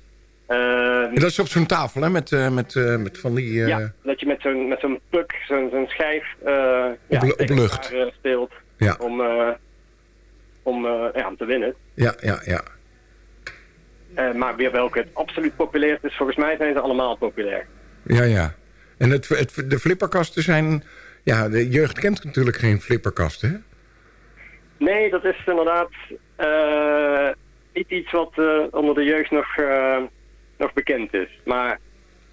Ehm, En dat is op zo'n tafel, hè? Met, eh, met, eh, met van die... eh, Ja, dat je met zo'n met zo'n puck, zo'n zo'n schijf eh ja, op lucht. elkaar, eh, speelt Ja. om, eh, om, eh, ja, om te winnen. ja, ja, ja. Eh, maar weer welke het absoluut populair is, volgens mij zijn ze allemaal populair. Ja, ja. En het, het, de flipperkasten zijn... Ja, de jeugd kent natuurlijk geen flipperkasten, hè? Nee, dat is inderdaad eh, niet iets wat eh, onder de jeugd nog, eh, nog bekend is. Maar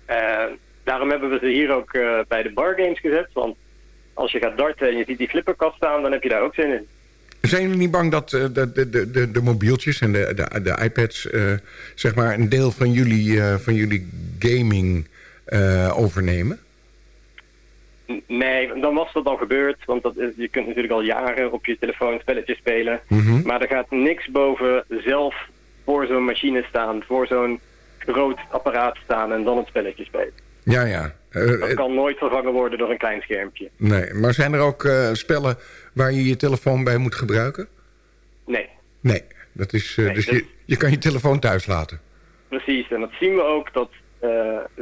eh, daarom hebben we ze hier ook eh, bij de bargames gezet. Want als je gaat darten en je ziet die flipperkast staan, dan heb je daar ook zin in. Zijn jullie niet bang dat eh, de, de, de, de, mobieltjes en de, de, de iPads... zeg maar een deel van jullie, van jullie gaming overnemen? Nee, dan was dat al gebeurd. Want dat is, je kunt natuurlijk al jaren op je telefoon spelletjes spelen. Mhm. Maar er gaat niks boven zelf voor zo'n machine staan, voor zo'n groot apparaat staan en dan het spelletje spelen. Ja, ja. Eh, Dat eh, kan nooit vervangen worden door een klein schermpje. nee, maar zijn er ook eh, spellen waar je je telefoon bij moet gebruiken? Nee, Nee, dat is, Nee, dus dat- je, je kan je telefoon thuis laten. precies. En dat zien we ook dat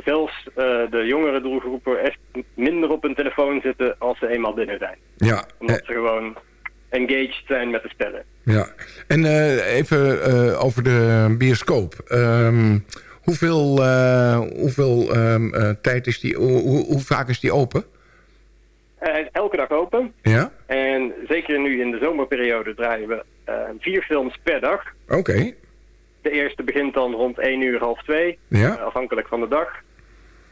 zelfs de jongere doelgroepen echt minder op hun telefoon zitten als ze eenmaal binnen zijn. Ja, Omdat ze gewoon engaged zijn met de spellen. ja. En even over de bioscoop. Ehm, hoeveel eh, hoeveel eh, tijd is die, hoe, hoe- vaak is die open? Eh, elke dag open. Ja, En zeker nu in de zomerperiode draaien we vier films per dag. oké. De eerste begint dan rond 1 uur, half 2, Ja. afhankelijk van de dag.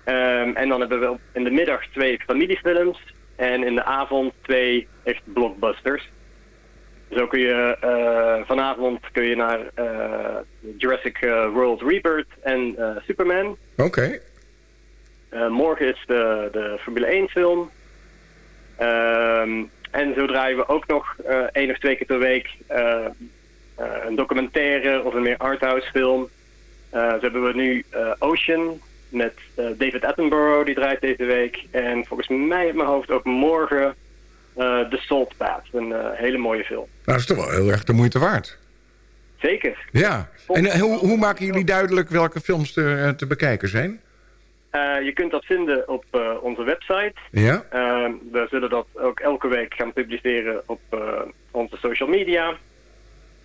Ehm, en dan hebben we in de middag twee familiefilms en in de avond twee echt blockbusters. Zo kun je eh, vanavond kun je naar eh, Jurassic eh, World Rebirth en Superman. Oké. Morgen is de, de Formule 1 film. Ehm, en zo draaien we ook nog één of twee keer per week een documentaire of een meer arthouse film. Zo hebben we nu Ocean met David Attenborough, die draait deze week. En volgens mij in mijn hoofd ook morgen The Salt Path, een eh, hele mooie film. Nou, dat is toch wel heel erg de moeite waard. Zeker. Ja. En eh, hoe, hoe maken jullie duidelijk welke films er eh, te bekijken zijn? Eh, je kunt dat vinden op eh, onze website. Ja? Ehm, we zullen dat ook elke week gaan publiceren op eh, onze social media.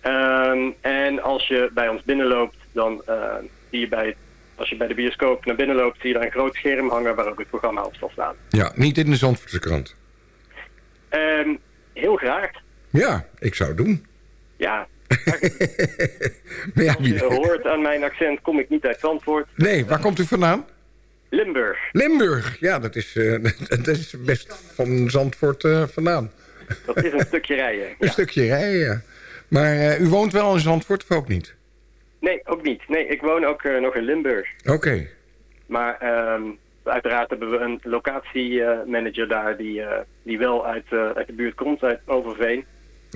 Ehm, en als je bij ons binnenloopt, dan eh, zie je bij, als je bij de bioscoop naar binnen loopt, zie je daar een groot scherm hangen waar ook het programma op zal staan. Ja, niet in de Zandvoortse krant. Ehm, heel graag. Ja, ik zou het doen. Ja, ja, als je hoort aan mijn accent, kom ik niet uit Zandvoort. Nee, waar komt u vandaan? Limburg. Limburg. Ja, dat is, eh, dat is best van Zandvoort eh, vandaan. Dat is een stukje rijden. Een stukje rijden, ja. Maar eh, u woont wel in Zandvoort of ook niet? Nee, ook niet. Nee, ik woon ook nog in Limburg. Oké. Maar ehm, uiteraard hebben we een locatiemanager daar die, eh, die wel uit, eh, uit de buurt komt, uit Overveen.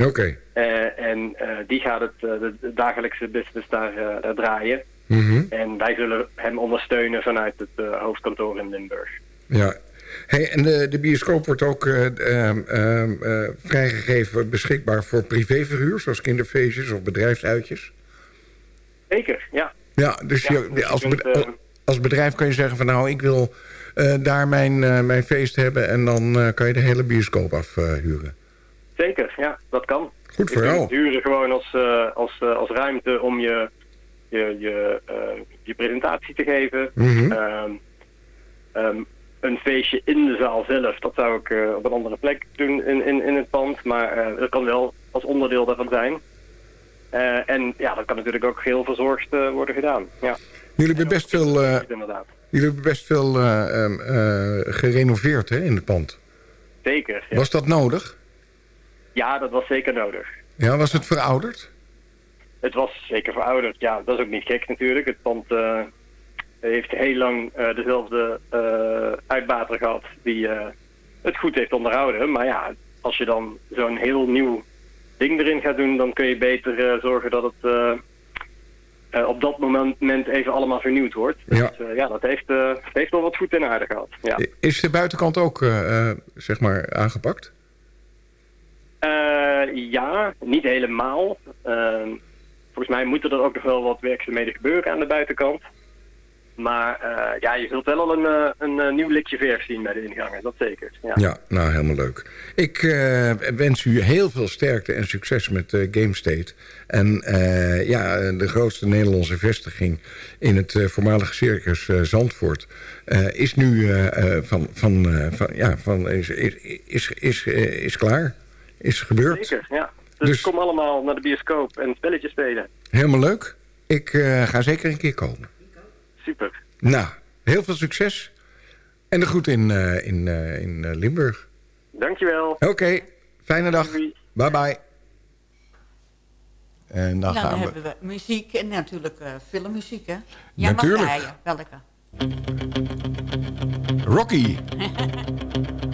Oké. Eh, en die gaat het, de, dagelijkse business daar, daar draaien. Mhm. En wij zullen hem ondersteunen vanuit het hoofdkantoor in Limburg. Ja. Hey, en de, de bioscoop wordt ook eh, ehm, ehm, eh, vrijgegeven beschikbaar voor privéverhuur... zoals kinderfeestjes of bedrijfsuitjes. Zeker, ja. Ja, dus Ja, je, dus als, kunt, eh, als bedrijf kan je zeggen van... nou, ik wil eh, daar mijn, eh, mijn feest hebben... en dan eh, kan je de hele bioscoop afhuren. Zeker, ja, dat kan. Goed voor jou. huren gewoon als, als, als ruimte om je, je, je, je presentatie te geven. Ehm, een feestje in de zaal zelf, dat zou ik op een andere plek doen in, in, in het pand. Maar dat kan wel als onderdeel daarvan zijn. En ja, dat kan natuurlijk ook heel verzorgd worden gedaan. Ja, Jullie hebben best veel, eh, jullie hebben best veel eh, ehm, eh, gerenoveerd hè, in het pand. Zeker. Ja. Was dat nodig? ja, dat was zeker nodig. Ja, was het verouderd? Het was zeker verouderd. Ja, dat is ook niet gek natuurlijk. Het pand heeft heel lang dezelfde uitbater gehad die het goed heeft onderhouden. Maar ja, als je dan zo'n heel nieuw ding erin gaat doen, dan kun je beter zorgen dat het eh, op dat moment even allemaal vernieuwd wordt. Ja. Dus ja, dat heeft, eh, heeft wel wat goed in aarde gehad. Ja. Is de buitenkant ook zeg maar aangepakt? Ja, niet helemaal. Ehm, volgens mij moeten er ook nog wel wat werkzaamheden gebeuren aan de buitenkant. Maar eh, ja, je zult wel al een, eh, een, eh, nieuw likje verf zien bij de ingangen, dat zeker. Ja. Ja, nou helemaal leuk. Ik wens u heel veel sterkte en succes met GameState. En ja, de grootste Nederlandse vestiging in het voormalige circus Zandvoort... is nu van, van, van, ja, van, is, is, is, is, klaar. Is gebeurd. Zeker, ja. Dus, Dus- kom allemaal naar de bioscoop en spelletjes spelen. Helemaal leuk. Ik ga zeker een keer komen. Super. Nou, heel veel succes. En de groet in, eh, in, eh, in eh, Limburg. Dankjewel. Oké, fijne dag. Bye bye. En dan Nou, dan gaan we... hebben we muziek en natuurlijk eh, filmmuziek, hè? Jij Natuurlijk. mag. Welke? Rocky.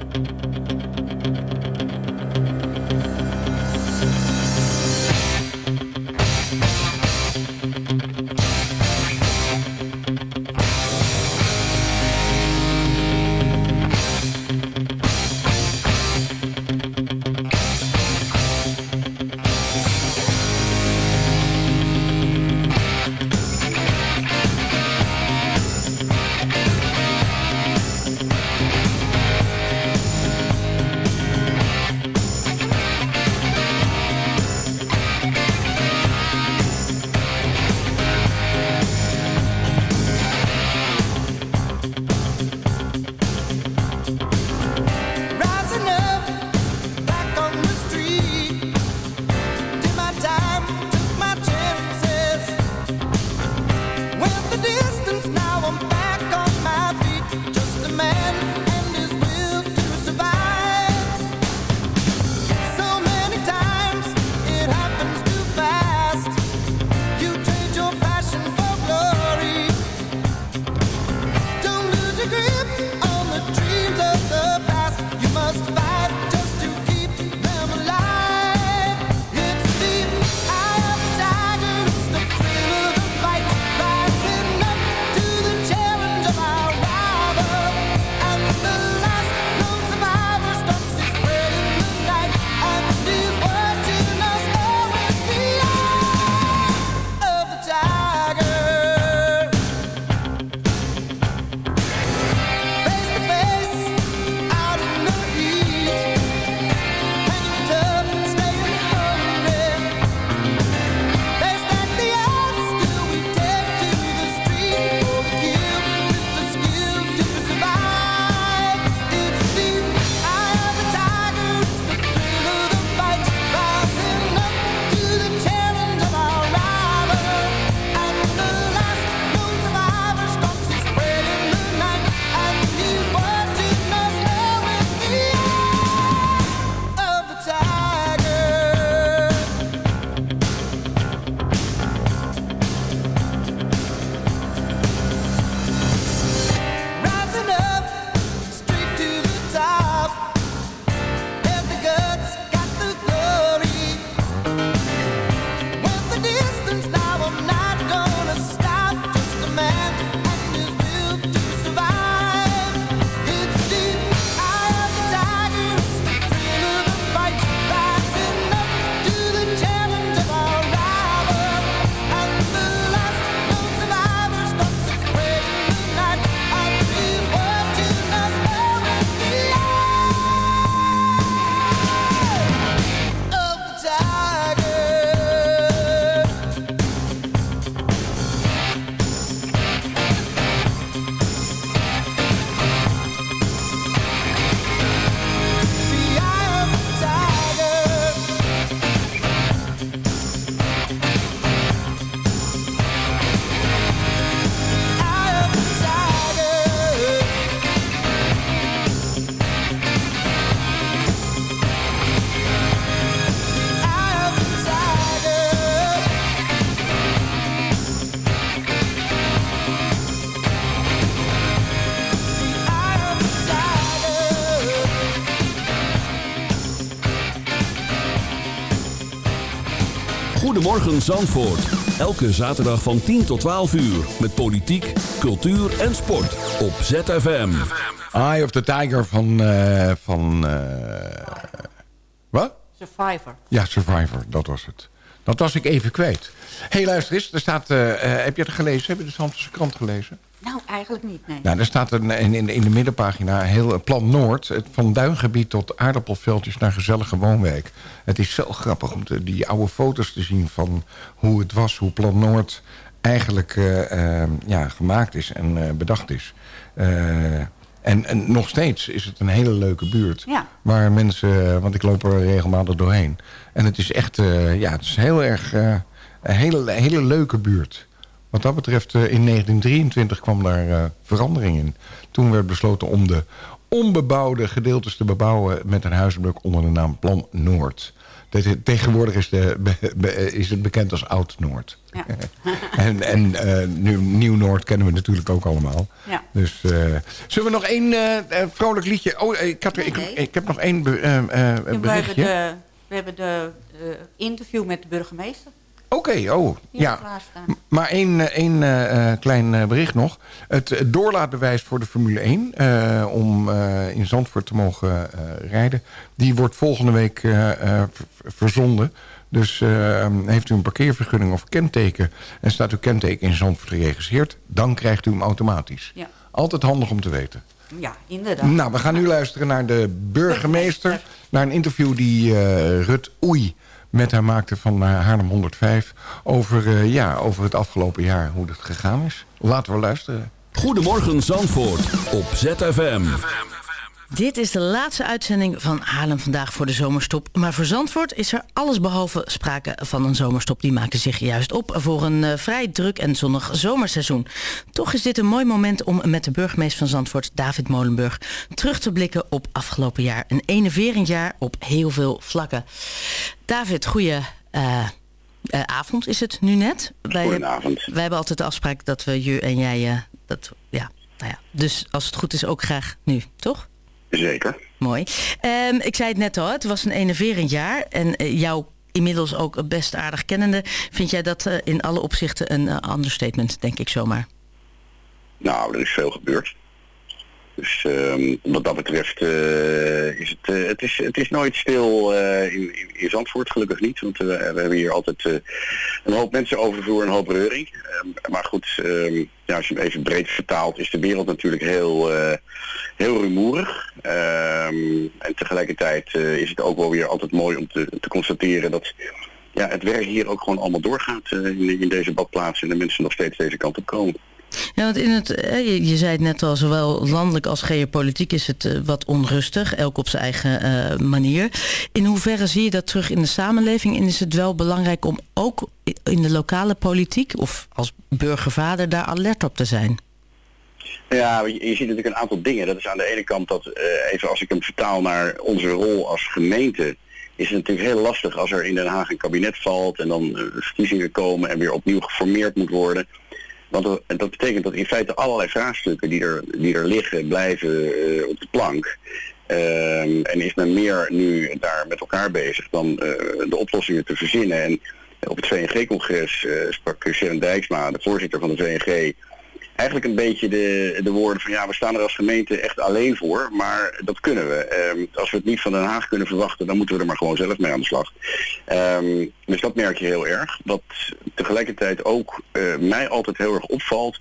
Goedemorgen Zandvoort. Elke zaterdag van 10 tot 12 uur. Met politiek, cultuur en sport. Op ZFM. Eye of the Tiger van... eh, van eh, wat? Survivor. Ja, Survivor, dat was het. Dat was ik even kwijt. Hé, hey, luister eens. Er staat, eh, eh, heb je het gelezen? Heb je de Zandvoortse krant gelezen? Nou, eigenlijk niet, nee. Nou, er staat een, in, in, de middenpagina heel plan Noord. Het van duingebied tot aardappelveldjes naar gezellige woonwijk. Het is zo grappig om te, die oude foto's te zien van hoe het was. Hoe plan Noord eigenlijk eh, ja, gemaakt is en bedacht is. En, en nog steeds is het een hele leuke buurt. Ja. Waar mensen, want ik loop er regelmatig doorheen. En het is echt, eh, ja, het is heel erg, eh, een hele, hele leuke buurt. Wat dat betreft, eh, in 1923 kwam daar verandering in. Toen werd besloten om de onbebouwde gedeeltes te bebouwen... met een huizenblok onder de naam Plan Noord. Te- Tegenwoordig is, de, be- be- is het bekend als Oud-Noord. Ja. en en eh, nu, Nieuw-Noord kennen we natuurlijk ook allemaal. Ja. Dus eh, zullen we nog één eh, vrolijk liedje... Oh, ik, had, ik, Nee. ik heb nog één be- eh, we hebben de, we hebben de interview met de burgemeester. Oké, oh, ja. Maar één, eh, één eh, eh, klein bericht nog. Het doorlaatbewijs voor de Formule 1... eh, om in Zandvoort te mogen rijden... die wordt volgende week ver- verzonden. Dus eh, heeft u een parkeervergunning of kenteken... en staat uw kenteken in Zandvoort geregistreerd... dan krijgt u hem automatisch. Ja. Altijd handig om te weten. Ja, inderdaad. Nou, we gaan nu luisteren naar de burgemeester. Naar een interview die Rut Oei met haar maakte van eh, Haarlem 105... Over, eh, ja, over het afgelopen jaar, hoe het gegaan is. Laten we luisteren. Goedemorgen Zandvoort. Op ZFM. Dit is de laatste uitzending van Haarlem vandaag voor de zomerstop. Maar voor Zandvoort is er allesbehalve sprake van een zomerstop. Die maken zich juist op voor een eh, vrij druk en zonnig zomerseizoen. Toch is dit een mooi moment om met de burgemeester van Zandvoort, David Molenburg, terug te blikken op afgelopen jaar. Een enerverend jaar op heel veel vlakken. David, goeie eh, eh, avond is het nu net. Wij, Goedenavond. Wij hebben altijd de afspraak dat we je en jij... dat, ja, nou ja, dus als het goed is ook graag nu, toch? Zeker. Mooi. Ehm, ik zei het net al, het was een enerverend jaar. En eh, jou inmiddels ook best aardig kennende... vind jij dat eh, in alle opzichten een eh, understatement, denk ik zomaar. Nou, er is veel gebeurd. Dus ehm, wat dat betreft eh, is het, eh, het, is, het is nooit stil eh, in, in, Zandvoort, gelukkig niet. Want we hebben hier altijd een hoop mensen over de vloer, een hoop reuring. Ehm, maar goed, ehm, ja, als je hem even breed vertaalt, is de wereld natuurlijk heel, heel rumoerig. En tegelijkertijd is het ook wel weer altijd mooi om te, te constateren dat ja, het werk hier ook gewoon allemaal doorgaat in, in deze badplaats en de mensen nog steeds deze kant op komen. Ja, want in het, eh, je, zei het net al, zowel landelijk als geopolitiek is het eh, wat onrustig, elk op zijn eigen eh, manier. In hoeverre zie je dat terug in de samenleving en is het wel belangrijk om ook in de lokale politiek of als burgervader daar alert op te zijn? Ja, je, ziet natuurlijk een aantal dingen. Dat is aan de ene kant dat, even als ik hem vertaal naar onze rol als gemeente, is het natuurlijk heel lastig als er in Den Haag een kabinet valt en dan verkiezingen komen en weer opnieuw geformeerd moet worden. Want dat, betekent dat in feite allerlei vraagstukken die er, die er liggen blijven eh, op de plank. Ehm, en is men meer nu daar met elkaar bezig dan eh, de oplossingen te verzinnen. En op het VNG-congres eh, sprak Sharon Dijksma, de voorzitter van de VNG, eigenlijk een beetje de, de woorden van ja, we staan er als gemeente echt alleen voor, maar dat kunnen we. Ehm, als we het niet van Den Haag kunnen verwachten, dan moeten we er maar gewoon zelf mee aan de slag. Ehm, dus dat merk je heel erg. Wat tegelijkertijd ook eh, mij altijd heel erg opvalt,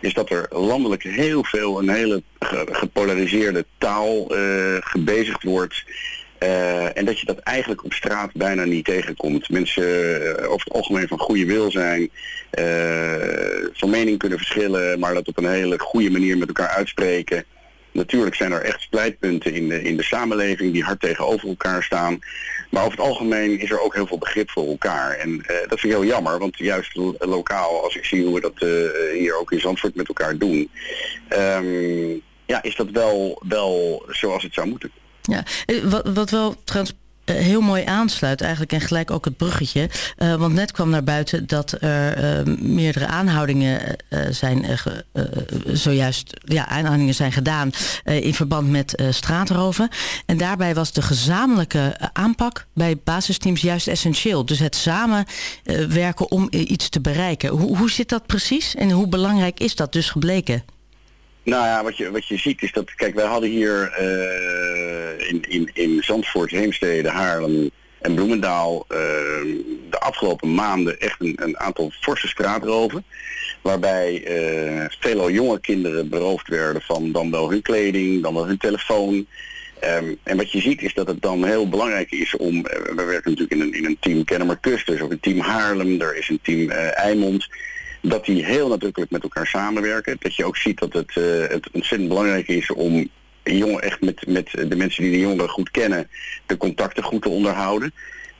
is dat er landelijk heel veel een hele ge- gepolariseerde taal eh, gebezigd wordt. Eh, en dat je dat eigenlijk op straat bijna niet tegenkomt. Mensen eh, over het algemeen van goede wil zijn, eh, van mening kunnen verschillen, maar dat op een hele goede manier met elkaar uitspreken. Natuurlijk zijn er echt splijtpunten in de, in de samenleving die hard tegenover elkaar staan. Maar over het algemeen is er ook heel veel begrip voor elkaar. En dat vind ik heel jammer, want juist lo- lokaal, als ik zie hoe we dat hier ook in Zandvoort met elkaar doen, ehm, ja, is dat wel, wel zoals het zou moeten. Ja, eh, wat, wat wel eh, heel mooi aansluit eigenlijk en gelijk ook het bruggetje. Eh, want net kwam naar buiten dat er meerdere aanhoudingen zijn zojuist ja, aanhoudingen zijn gedaan in verband met straatroven. En daarbij was de gezamenlijke aanpak bij basisteams juist essentieel. Dus het samen eh, werken om iets te bereiken. Hoe, hoe zit dat precies en hoe belangrijk is dat dus gebleken? Nou ja, wat je, wat je ziet is dat, kijk, wij hadden hier eh, in, in, in Zandvoort, Heemstede, Haarlem en Bloemendaal eh, de afgelopen maanden echt een, een aantal forse straatroven. Waarbij eh veelal jonge kinderen beroofd werden van dan wel hun kleding, dan wel hun telefoon. Ehm, en wat je ziet is dat het dan heel belangrijk is om, we werken natuurlijk in een, in een team Kennemerkust, er is ook een team Haarlem, er is een team eh Eimond dat die heel nadrukkelijk met elkaar samenwerken. Dat je ook ziet dat het, eh, het ontzettend belangrijk is om jongen echt met, met de mensen die de jongeren goed kennen, de contacten goed te onderhouden.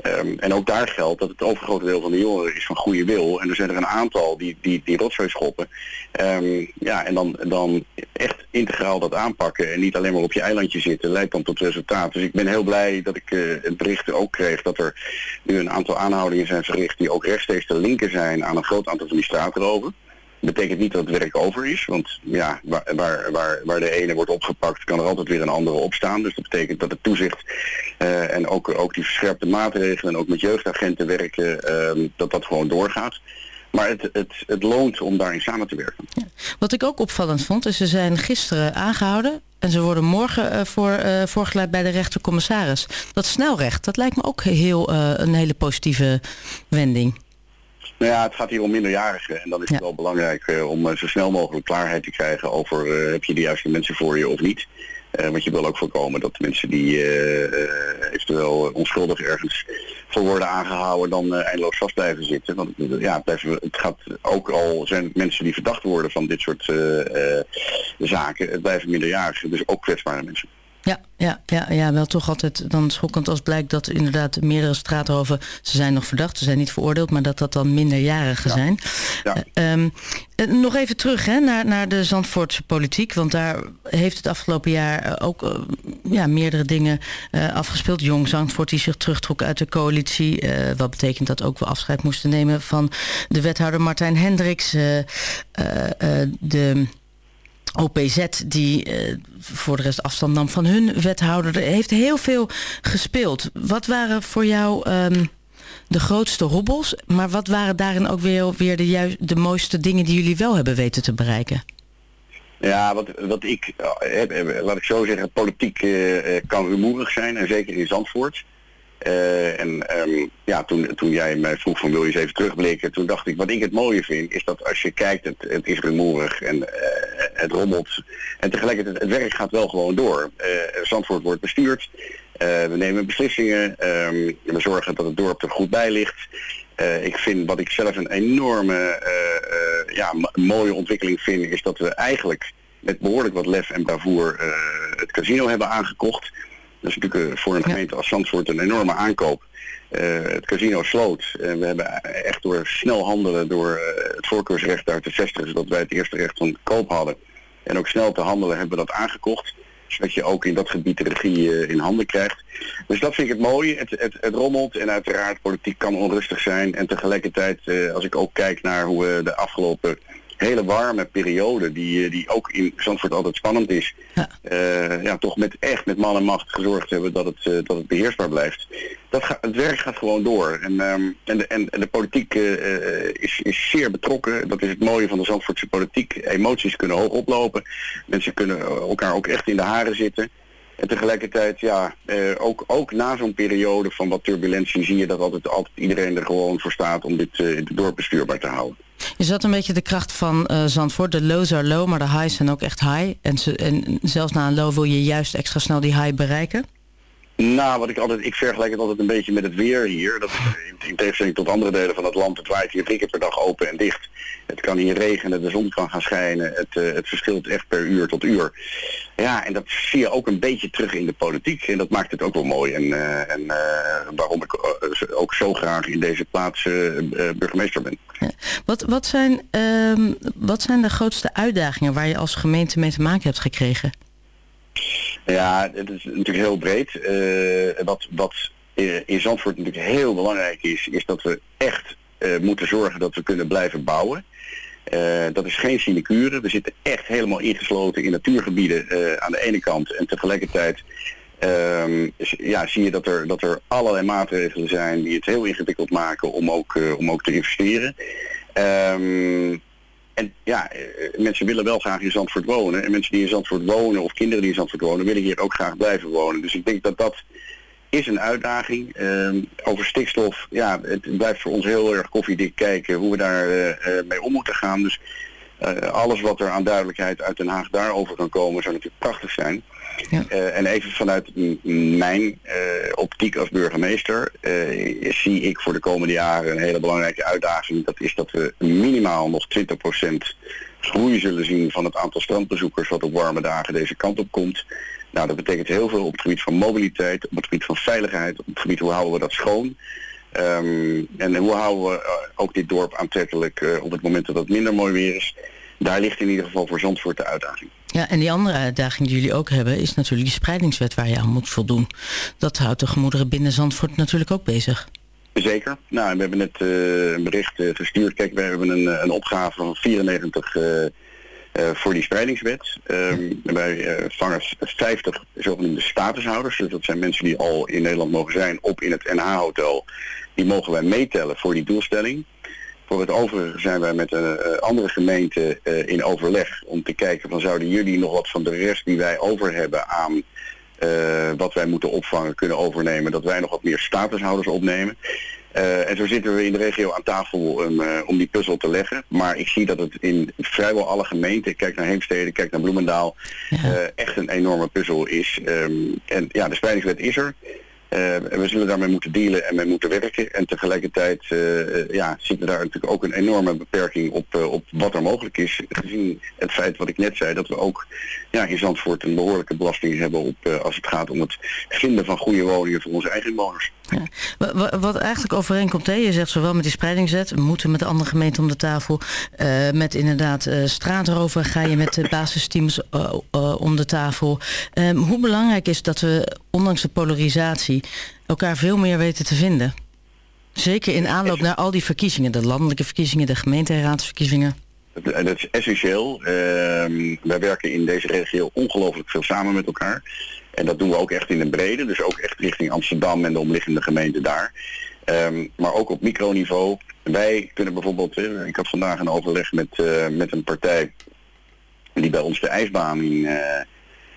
Ehm, en ook daar geldt dat het overgrote deel van de jongeren is van goede wil. En er zijn er een aantal die, die, die rotzooi schoppen. Ehm, ja, en dan, dan echt integraal dat aanpakken en niet alleen maar op je eilandje zitten, leidt dan tot resultaat. Dus ik ben heel blij dat ik eh, het bericht ook kreeg dat er nu een aantal aanhoudingen zijn verricht die ook rechtstreeks te linken zijn aan een groot aantal van die straatroven. Betekent niet dat het werk over is, want ja, waar, waar, waar, de ene wordt opgepakt, kan er altijd weer een andere opstaan. Dus dat betekent dat het toezicht eh, en ook, ook die verscherpte maatregelen en ook met jeugdagenten werken, ehm, dat dat gewoon doorgaat. Maar het, het, het loont om daarin samen te werken. Wat ik ook opvallend vond, is ze zijn gisteren aangehouden en ze worden morgen eh, voor, eh, voorgeleid bij de rechtercommissaris. Dat snelrecht, dat lijkt me ook heel, een hele positieve wending. Nou ja, het gaat hier om minderjarigen en dan is het wel belangrijk eh, om eh, zo snel mogelijk klaarheid te krijgen over eh, heb je de juiste mensen voor je of niet. Want je wil ook voorkomen dat mensen die eh, eventueel onschuldig ergens voor worden aangehouden dan eindeloos vast blijven zitten. Want ja, het, blijven, het gaat ook al zijn het mensen die verdacht worden van dit soort zaken. Het blijven minderjarigen, dus ook kwetsbare mensen. Ja, ja, ja, ja, wel toch altijd dan schokkend als blijkt dat inderdaad meerdere straatroven, ze zijn nog verdacht, ze zijn niet veroordeeld, maar dat dat dan minderjarigen zijn. Eh, ehm, eh, nog even terug hè, naar, naar de Zandvoortse politiek, want daar heeft het afgelopen jaar eh, ook ja, meerdere dingen afgespeeld. Jong Zandvoort die zich terugtrok uit de coalitie, wat betekent dat ook we afscheid moesten nemen van de wethouder Martijn Hendricks, de... OPZ die eh, voor de rest afstand nam van hun wethouder. Er heeft heel veel gespeeld. Wat waren voor jou ehm, de grootste hobbels? Maar wat waren daarin ook weer, weer de, juist, de mooiste dingen die jullie wel hebben weten te bereiken? Ja, wat, wat ik, eh, heb- laat ik zo zeggen, politiek eh, eh, kan rumoerig zijn en zeker in Zandvoort. Eh, en ehm, ja, toen, toen jij mij vroeg van wil je eens even terugblikken, toen dacht ik wat ik het mooie vind is dat als je kijkt het, is rumoerig en eh, het rommelt en tegelijkertijd het werk gaat wel gewoon door. Eh, Zandvoort wordt bestuurd, we nemen beslissingen, ehm, we zorgen dat het dorp er goed bij ligt. Ik vind wat ik zelf een enorme ja, mooie ontwikkeling vind, is dat we eigenlijk met behoorlijk wat lef en bravoer het casino hebben aangekocht. Dat is natuurlijk eh, voor een gemeente als Zandvoort een enorme aankoop. Eh, het casino sloot en we hebben echt door snel handelen, door eh, het voorkeursrecht daar te vestigen, zodat wij het eerste recht van koop hadden. En ook snel te handelen hebben we dat aangekocht. Zodat je ook in dat gebied de regie in handen krijgt. Dus dat vind ik het mooie. Het, het, het rommelt en uiteraard politiek kan onrustig zijn. En tegelijkertijd, als ik ook kijk naar hoe we de afgelopen hele warme periode, die, eh, die ook in Zandvoort altijd spannend is, eh, ja, toch met echt met man en macht gezorgd hebben dat het, eh, dat het beheersbaar blijft. Dat ga, het werk gaat gewoon door. En, ehm, en, de, en, de politiek is, is zeer betrokken. Dat is het mooie van de Zandvoortse politiek. Emoties kunnen hoog oplopen. Mensen kunnen elkaar ook echt in de haren zitten. En tegelijkertijd, ja, eh, ook, ook na zo'n periode van wat turbulentie zie je dat altijd, altijd iedereen er gewoon voor staat om dit, eh, dit dorp bestuurbaar te houden. Is dat een beetje de kracht van eh, Zandvoort? De lows are low, maar de highs zijn ook echt high. En, en zelfs na een low wil je juist extra snel die high bereiken? Nou, wat ik altijd, ik vergelijk het altijd een beetje met het weer hier. Dat, in, in tegenstelling tot andere delen van het land, het waait hier drie keer per dag open en dicht. Het kan hier regenen, de zon kan gaan schijnen. Het, eh, het verschilt echt per uur tot uur. Ja, en dat zie je ook een beetje terug in de politiek. En dat maakt het ook wel mooi. En, eh, en eh, waarom ik ook zo graag in deze plaats burgemeester ben. Wat, wat, zijn, ehm, wat zijn de grootste uitdagingen waar je als gemeente mee te maken hebt gekregen? Ja, het is natuurlijk heel breed. Eh, wat, wat in Zandvoort natuurlijk heel belangrijk is, is dat we echt eh, moeten zorgen dat we kunnen blijven bouwen. Eh, dat is geen sinecure. We zitten echt helemaal ingesloten in natuurgebieden aan de ene kant. En tegelijkertijd ehm, ja, zie je dat er, dat er allerlei maatregelen zijn die het heel ingewikkeld maken om ook, om ook te investeren. Ehm, en ja, eh, mensen willen wel graag in Zandvoort wonen. En mensen die in Zandvoort wonen, of kinderen die in Zandvoort wonen, willen hier ook graag blijven wonen. Dus ik denk dat dat is een uitdaging. Ehm, over stikstof, ja, het blijft voor ons heel erg koffiedik kijken hoe we daar eh, eh, mee om moeten gaan. Dus alles wat er aan duidelijkheid uit Den Haag daarover kan komen, zou natuurlijk prachtig zijn. Eh, en even vanuit mijn eh, optiek als burgemeester eh, zie ik voor de komende jaren een hele belangrijke uitdaging. Dat is dat we minimaal nog 20% groei zullen zien van het aantal strandbezoekers wat op warme dagen deze kant op komt. Nou, dat betekent heel veel op het gebied van mobiliteit, op het gebied van veiligheid, op het gebied hoe houden we dat schoon. Ehm, en hoe houden we ook dit dorp aantrekkelijk op het moment dat het minder mooi weer is. Daar ligt in ieder geval voor Zandvoort de uitdaging. Ja, en die andere uitdaging die jullie ook hebben... is natuurlijk die spreidingswet waar je aan moet voldoen. Dat houdt de gemoederen binnen Zandvoort natuurlijk ook bezig. Zeker. Nou, we hebben net eh, een bericht eh, gestuurd. Kijk, we hebben een, een opgave van 94 eh, voor die spreidingswet. Ehm, wij vangen 50 zogenoemde statushouders. Dus dat zijn mensen die al in Nederland mogen zijn op in het NH-hotel. Die mogen wij meetellen voor die doelstelling. Voor het overige zijn wij met een eh, andere gemeente eh, in overleg om te kijken van zouden jullie nog wat van de rest die wij over hebben aan eh, wat wij moeten opvangen kunnen overnemen, dat wij nog wat meer statushouders opnemen. En zo zitten we in de regio aan tafel om, om die puzzel te leggen. Maar ik zie dat het in vrijwel alle gemeenten, kijk naar Heemstede, kijk naar Bloemendaal, echt een enorme puzzel is. Ehm, en ja, de spreidingswet is er. Eh, en we zullen daarmee moeten dealen en mee moeten werken. En tegelijkertijd eh, eh, ja, er daar natuurlijk ook een enorme beperking op, eh, op wat er mogelijk is. Gezien het feit wat ik net zei, dat we ook ja, in Zandvoort een behoorlijke belasting hebben op, als het gaat om het vinden van goede woningen voor onze eigen inwoners. Wa- Wat eigenlijk overeenkomt, hè? je zegt zowel met die spreidingswet... we moeten met de andere gemeenten om de tafel... eh, met inderdaad eh straatrover ga je met de basisteams eh, om de tafel. Ehm, hoe belangrijk is dat we, ondanks de polarisatie... elkaar veel meer weten te vinden? Zeker in aanloop naar al die verkiezingen. De landelijke verkiezingen, de gemeenteraadsverkiezingen. Dat, en dat is essentieel. Ehm, wij werken in deze regio ongelooflijk veel samen met elkaar. En dat doen we ook echt in een brede. Dus ook echt richting Amsterdam en de omliggende gemeenten daar. Ehm, maar ook op microniveau. Wij kunnen bijvoorbeeld, ik had vandaag een overleg met, eh, met een partij die bij ons de ijsbaan in, eh,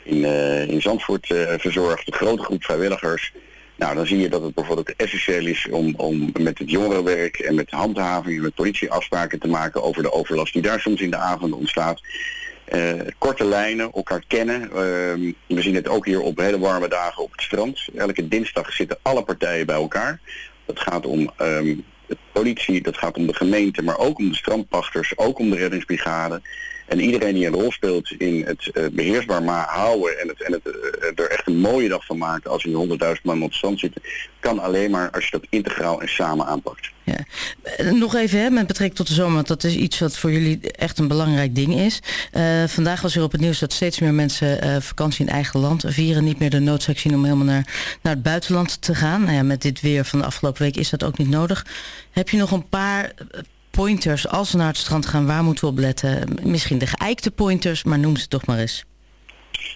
in, eh, in Zandvoort verzorgt. Een grote groep vrijwilligers. Nou, dan zie je dat het bijvoorbeeld essentieel is om, om met het jongerenwerk en met handhaving en met politie afspraken te maken over de overlast die daar soms in de avond ontstaat. Eh, korte lijnen, elkaar kennen. Ehm, we zien het ook hier op hele warme dagen op het strand. Elke dinsdag zitten alle partijen bij elkaar. Dat gaat om ehm, de politie, dat gaat om de gemeente, maar ook om de strandpachters, ook om de reddingsbrigade. En iedereen die een rol speelt in het eh, beheersbaar ma- houden en, het, en het, eh, er echt een mooie dag van maken als er 100.000 man op het strand zitten, kan alleen maar als je dat integraal en samen aanpakt. Eh, Nog even hè, met betrekking tot de zomer, want dat is iets wat voor jullie echt een belangrijk ding is. Vandaag was er op het nieuws dat steeds meer mensen vakantie in eigen land vieren. Niet meer de noodzaak zien om helemaal naar, naar het buitenland te gaan. Nou ja, met dit weer van de afgelopen week is dat ook niet nodig. Heb je nog een paar pointers als we naar het strand gaan? Waar moeten we op letten? Misschien de geëikte pointers, maar noem ze toch maar eens.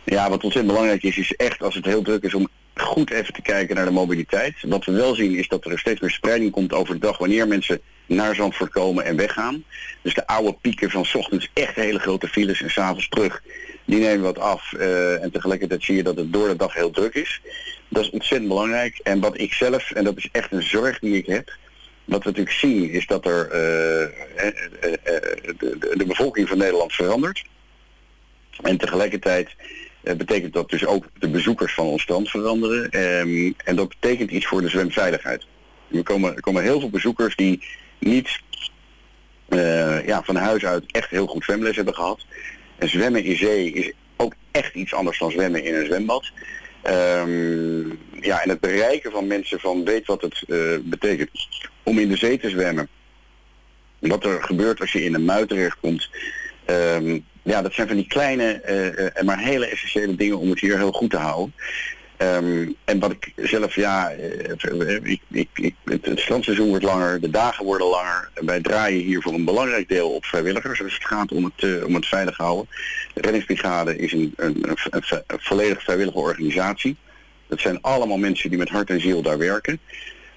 Ja, wat ontzettend belangrijk is, is echt als het heel druk is om goed even te kijken naar de mobiliteit. Wat we wel zien is dat er steeds meer spreiding komt over de dag wanneer mensen naar Zandvoort komen en weggaan. Dus de oude pieken van ochtends echt hele grote files en s'avonds terug, die nemen wat af. eh, en tegelijkertijd zie je dat het door de dag heel druk is. Dat is ontzettend belangrijk. En wat ik zelf, en dat is echt een zorg die ik heb, wat we natuurlijk zien is dat er eh, eh, eh, de, de- bevolking van Nederland verandert. En tegelijkertijd betekent dat dus ook de bezoekers van ons strand veranderen. Ehm, en dat betekent iets voor de zwemveiligheid. Er komen, komen heel veel bezoekers die niet ja, van huis uit echt heel goed zwemles hebben gehad. En zwemmen in zee is ook echt iets anders dan zwemmen in een zwembad. Ehm, ja, en het bereiken van mensen van weet wat het betekent om in de zee te zwemmen. Wat er gebeurt als je in een mui terechtkomt. Ehm, ja, dat zijn van die kleine, en maar hele essentiële dingen om het hier heel goed te houden. Ehm, en wat ik zelf, ja, eh, ik, ik, ik, het, strandseizoen wordt langer, de dagen worden langer. Wij draaien hier voor een belangrijk deel op vrijwilligers. Dus het gaat om het, om het veilig houden. De reddingsbrigade is een- een volledig vrijwillige organisatie. Dat zijn allemaal mensen die met hart en ziel daar werken.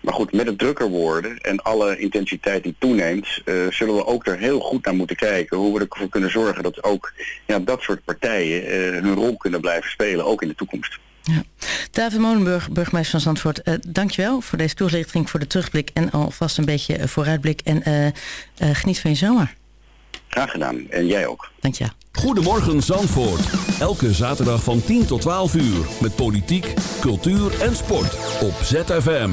Maar goed, met het drukker worden en alle intensiteit die toeneemt, eh, zullen we ook er heel goed naar moeten kijken hoe we ervoor kunnen zorgen dat ook ja, dat soort partijen eh, hun rol kunnen blijven spelen, ook in de toekomst. David Molenburg, burgemeester van Zandvoort, eh, dankjewel voor deze toelichting, voor de terugblik en alvast een beetje vooruitblik. En eh, eh, geniet van je zomer. Graag gedaan. En jij ook. Dank je. Goedemorgen Zandvoort. Elke zaterdag van 10 tot 12 uur. Met politiek, cultuur en sport. Op ZFM.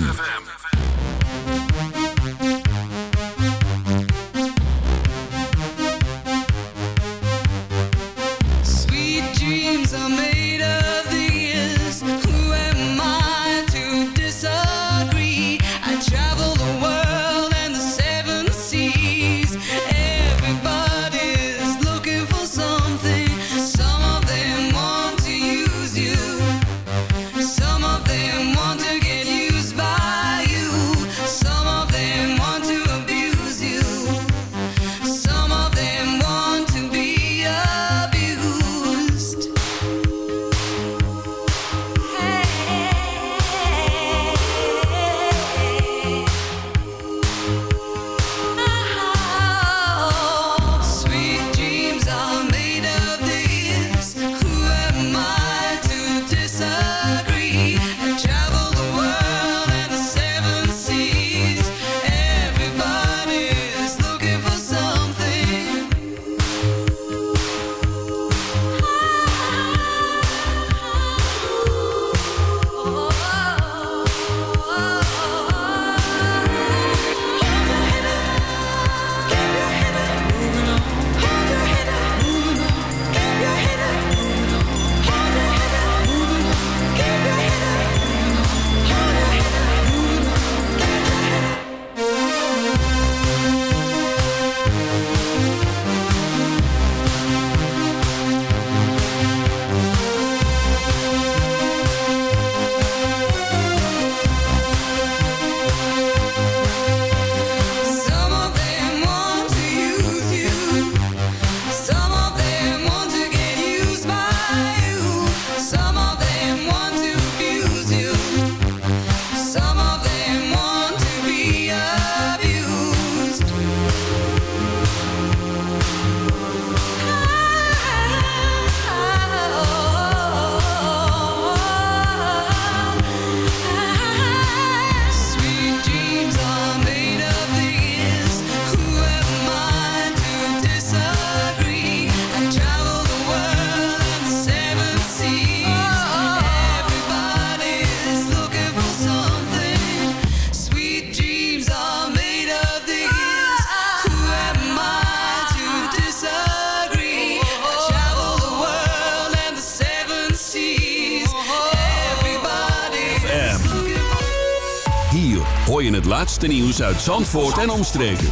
Uit Zandvoort en omstreken.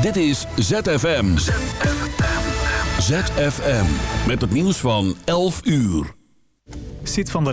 Dit is ZFM. ZFM. Met het nieuws van 11 uur. Zit van der